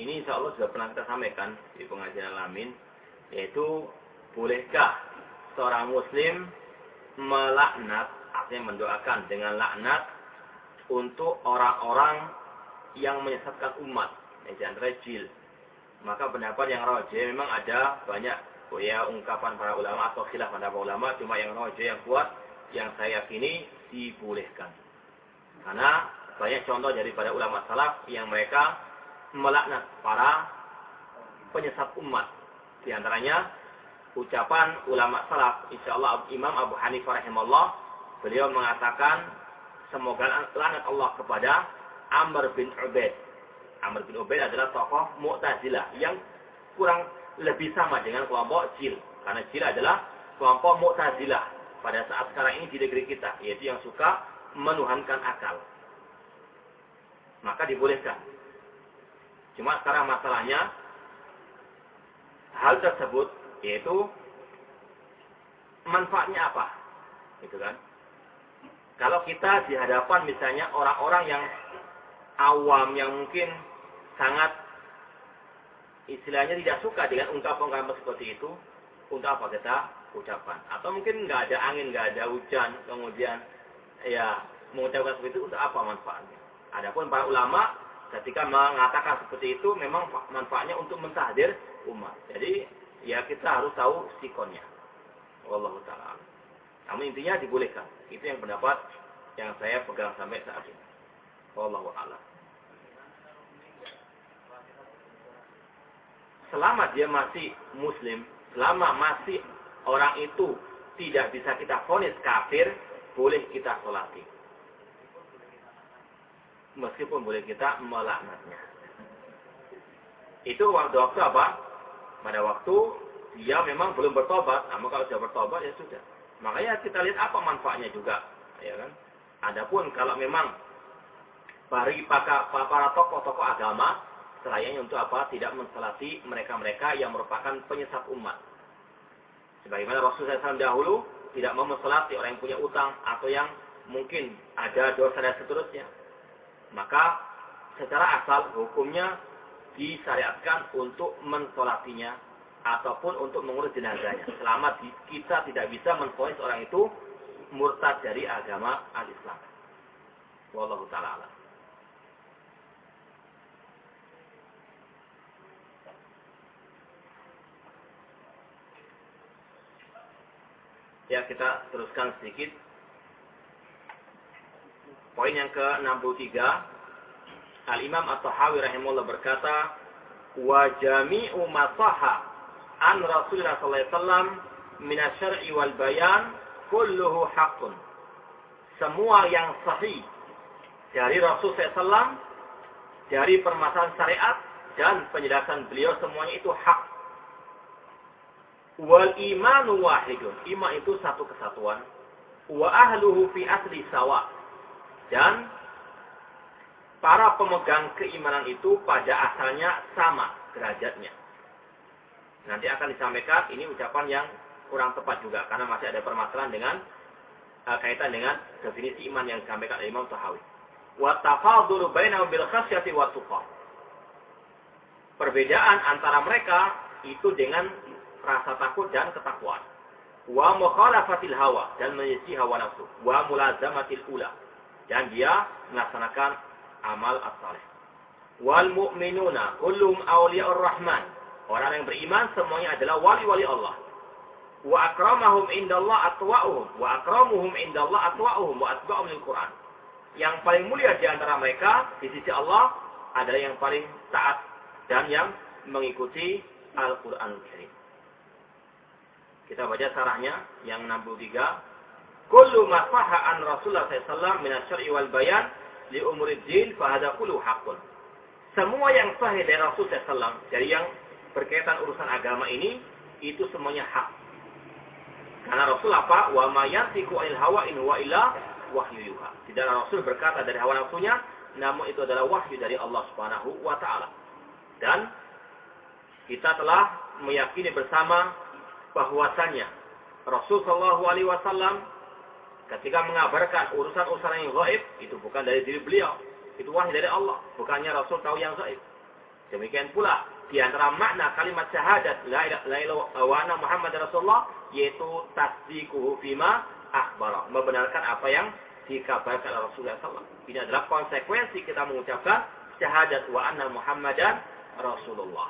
Speaker 1: ini insya Allah sudah pernah kita sampaikan di pengajian alamin, yaitu bolehkah seorang muslim melaknat, artinya mendoakan dengan laknat untuk orang-orang yang menyesatkan umat, yang rejil. Maka pendapat yang roje memang ada banyak oh ya ungkapan para ulama atau khilaf pada para ulama, cuma yang roje yang kuat, yang saya yakini dibolehkan. Karena banyak contoh daripada ulama salaf yang mereka melaknat para penyesat umat. Di antaranya ucapan ulama salaf, insyaallah Imam Abu Hanifah rahimahullah, beliau mengatakan semoga laknat Allah kepada Amr bin Ubaid. Amr bin Ubaid adalah tokoh Mu'tazilah yang kurang lebih sama dengan kelompok Jil. Karena Jil adalah kelompok Mu'tazilah pada saat sekarang ini di negeri kita, yaitu yang suka menuhankan akal. Maka dibolehkan Cuma sekarang masalahnya hal tersebut yaitu manfaatnya apa? Gitu kan? Kalau kita di hadapan misalnya orang-orang yang awam yang mungkin sangat istilahnya tidak suka dengan ungkapan-ungkapan seperti itu, untuk apa kita ucapan? Atau mungkin nggak ada angin, nggak ada hujan, kemudian ya mengucapkan seperti itu untuk apa manfaatnya? Adapun para ulama ketika mengatakan seperti itu memang manfaatnya untuk mentahdir umat. Jadi ya kita harus tahu sikonnya. Wallahu taala. Namun intinya dibolehkan. Itu yang pendapat yang saya pegang sampai saat ini. Wallahu a'lam. Selama dia masih muslim, selama masih orang itu tidak bisa kita vonis kafir, boleh kita sholati meskipun boleh kita melaknatnya. Itu waktu-waktu apa? Pada waktu dia memang belum bertobat, namun kalau sudah bertobat ya sudah. Makanya kita lihat apa manfaatnya juga, ya kan? Adapun kalau memang bagi para, para tokoh-tokoh agama, selayaknya untuk apa? Tidak mensalati mereka-mereka yang merupakan penyesat umat. Sebagaimana Rasulullah SAW dahulu tidak mau mensalati orang yang punya utang atau yang mungkin ada dosa dan seterusnya maka secara asal hukumnya disyariatkan untuk mensolatinya ataupun untuk mengurus jenazahnya. Selama kita tidak bisa menfonis orang itu murtad dari agama al-Islam. Wallahu taala Ya, kita teruskan sedikit Poin yang ke-63, Al-Imam At-Tahawi rahimahullah berkata, wa jami'u masaha an Rasulullah sallallahu alaihi wasallam min asy-syar'i wal bayan kulluhu haqqun. Semua yang sahih dari Rasul SAW, dari permasalahan syariat dan penjelasan beliau semuanya itu hak. Wal imanu wahidun. Iman itu satu kesatuan. Wa ahluhu fi asli sawa. Dan para pemegang keimanan itu pada asalnya sama derajatnya. Nanti akan disampaikan ini ucapan yang kurang tepat juga karena masih ada permasalahan dengan uh, kaitan dengan definisi iman yang disampaikan oleh Imam Tahawi. Wa bainahum bil khasyati. Perbedaan antara mereka itu dengan rasa takut dan ketakwaan. Wa mukhalafatil hawa dan menyisi hawa nafsu. Wa mulazamatil ula. Dan dia melaksanakan amal as-salih. Wal mu'minuna kullum awliya'ur rahman. Orang yang beriman semuanya adalah wali-wali Allah wa akramahum indallah atwa'uhum wa akramuhum indallah atwa'uhum wa atba'uhum lil Quran. Yang paling mulia di antara mereka di sisi Allah adalah yang paling taat dan yang mengikuti Al-Qur'anul Karim. Kita baca sarahnya yang 63. Kullu ma an Rasulullah SAW min asy wal bayan li umurid din fa hadza kullu haqqun. Semua yang sahih dari Rasul SAW dari yang berkaitan urusan agama ini itu semuanya hak karena Rasul apa? Wa ma yantiqu anil hawa in huwa illa wahyu yuha. Rasul berkata dari hawa nafsunya, namun itu adalah wahyu dari Allah Subhanahu wa taala. Dan kita telah meyakini bersama bahwasannya Rasul sallallahu alaihi wasallam ketika mengabarkan urusan-urusan yang gaib itu bukan dari diri beliau, itu wahyu dari Allah, bukannya Rasul tahu yang gaib. Demikian pula di antara makna kalimat syahadat la ilaha wa Muhammad Rasulullah yaitu tasdiquhu fima akhbara, membenarkan apa yang dikabarkan oleh Rasulullah SAW. Ini adalah konsekuensi kita mengucapkan syahadat wa anna Muhammadan Rasulullah.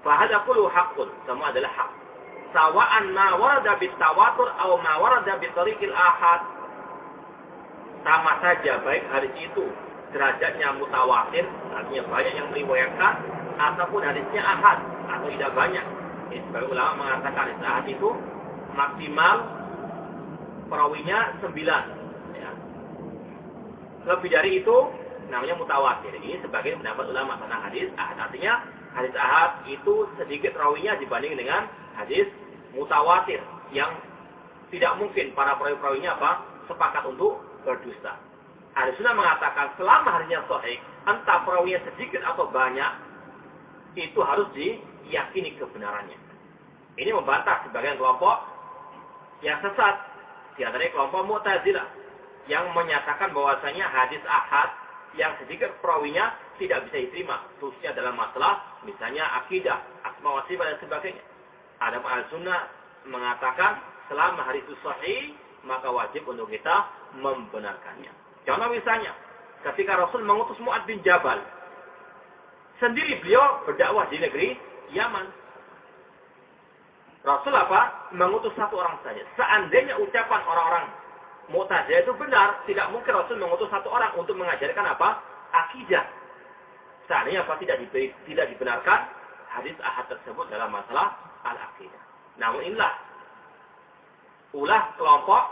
Speaker 1: Fahada kullu haqqun, semua adalah hak. Sawa'an ma warada tawatur atau ma warada bitariqil ahad. Sama saja baik hari itu derajatnya mutawatir, artinya banyak yang meriwayatkan, ataupun hadisnya ahad, atau tidak banyak. Sebagai ulama mengatakan hadis ahad itu maksimal perawinya sembilan. Ya. Lebih dari itu namanya mutawatir. Ini sebagai pendapat ulama tentang hadis ahad. Artinya hadis ahad itu sedikit perawinya dibanding dengan hadis mutawatir yang tidak mungkin para perawi-perawinya apa sepakat untuk berdusta. Ahli sunnah mengatakan selama harinya sahih, entah perawinya sedikit atau banyak, itu harus diyakini kebenarannya. Ini membantah sebagian kelompok yang sesat. Di antaranya kelompok Mu'tazilah yang menyatakan bahwasanya hadis ahad yang sedikit perawinya tidak bisa diterima, khususnya dalam masalah misalnya akidah, asma wa dan sebagainya. Ada al sunnah mengatakan selama hari itu sahih, maka wajib untuk kita membenarkannya. Contoh misalnya, ketika Rasul mengutus Mu'ad bin Jabal, sendiri beliau berdakwah di negeri Yaman. Rasul apa? Mengutus satu orang saja. Seandainya ucapan orang-orang Mu'tazilah itu benar, tidak mungkin Rasul mengutus satu orang untuk mengajarkan apa? Akidah. Seandainya apa? Tidak, dibenarkan hadis ahad tersebut dalam masalah al-aqidah. Namun inilah ulah kelompok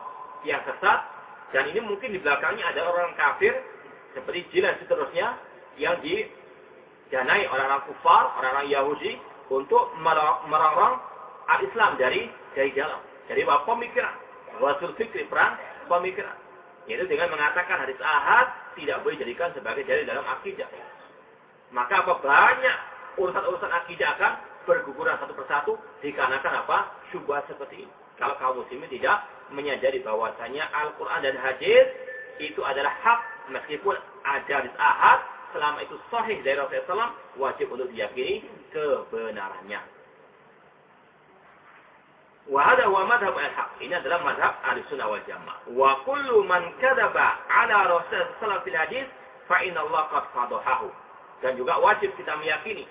Speaker 1: yang sesat dan ini mungkin di belakangnya ada orang kafir seperti jin dan seterusnya yang didanai orang-orang kufar, orang-orang Yahudi untuk merongrong al-Islam dari dari dalam. Dari apa pemikiran, wasul fikri perang pemikiran. Yaitu dengan mengatakan hadis ahad tidak boleh dijadikan sebagai dalil dalam akidah. Maka apa banyak urusan-urusan akidah akan berguguran satu persatu dikarenakan apa? Syubhat seperti ini. Kalau kaum muslimin tidak menyadari bahwasanya Al-Quran dan hadis itu adalah hak meskipun ada hadis ahad selama itu sahih dari Rasulullah SAW wajib untuk diyakini kebenarannya. Wahada wa madhab al-haq. Ini adalah madhab al-sunnah wal jamaah. Wa kullu man kadaba ala Rasulullah fil hadis fa inna Allah qad fadahahu. Dan juga wajib kita meyakini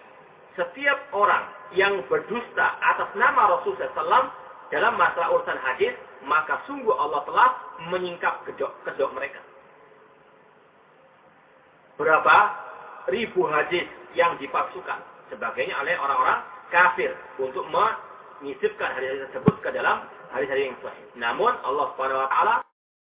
Speaker 1: setiap orang yang berdusta atas nama Rasulullah SAW dalam masalah urusan hadis maka sungguh Allah telah menyingkap kedok, kedok mereka. Berapa? ribu hadis yang dipalsukan sebagainya oleh orang-orang kafir untuk menyisipkan hadis-hadis tersebut ke dalam hadis-hadis yang sahih. Namun Allah Subhanahu wa taala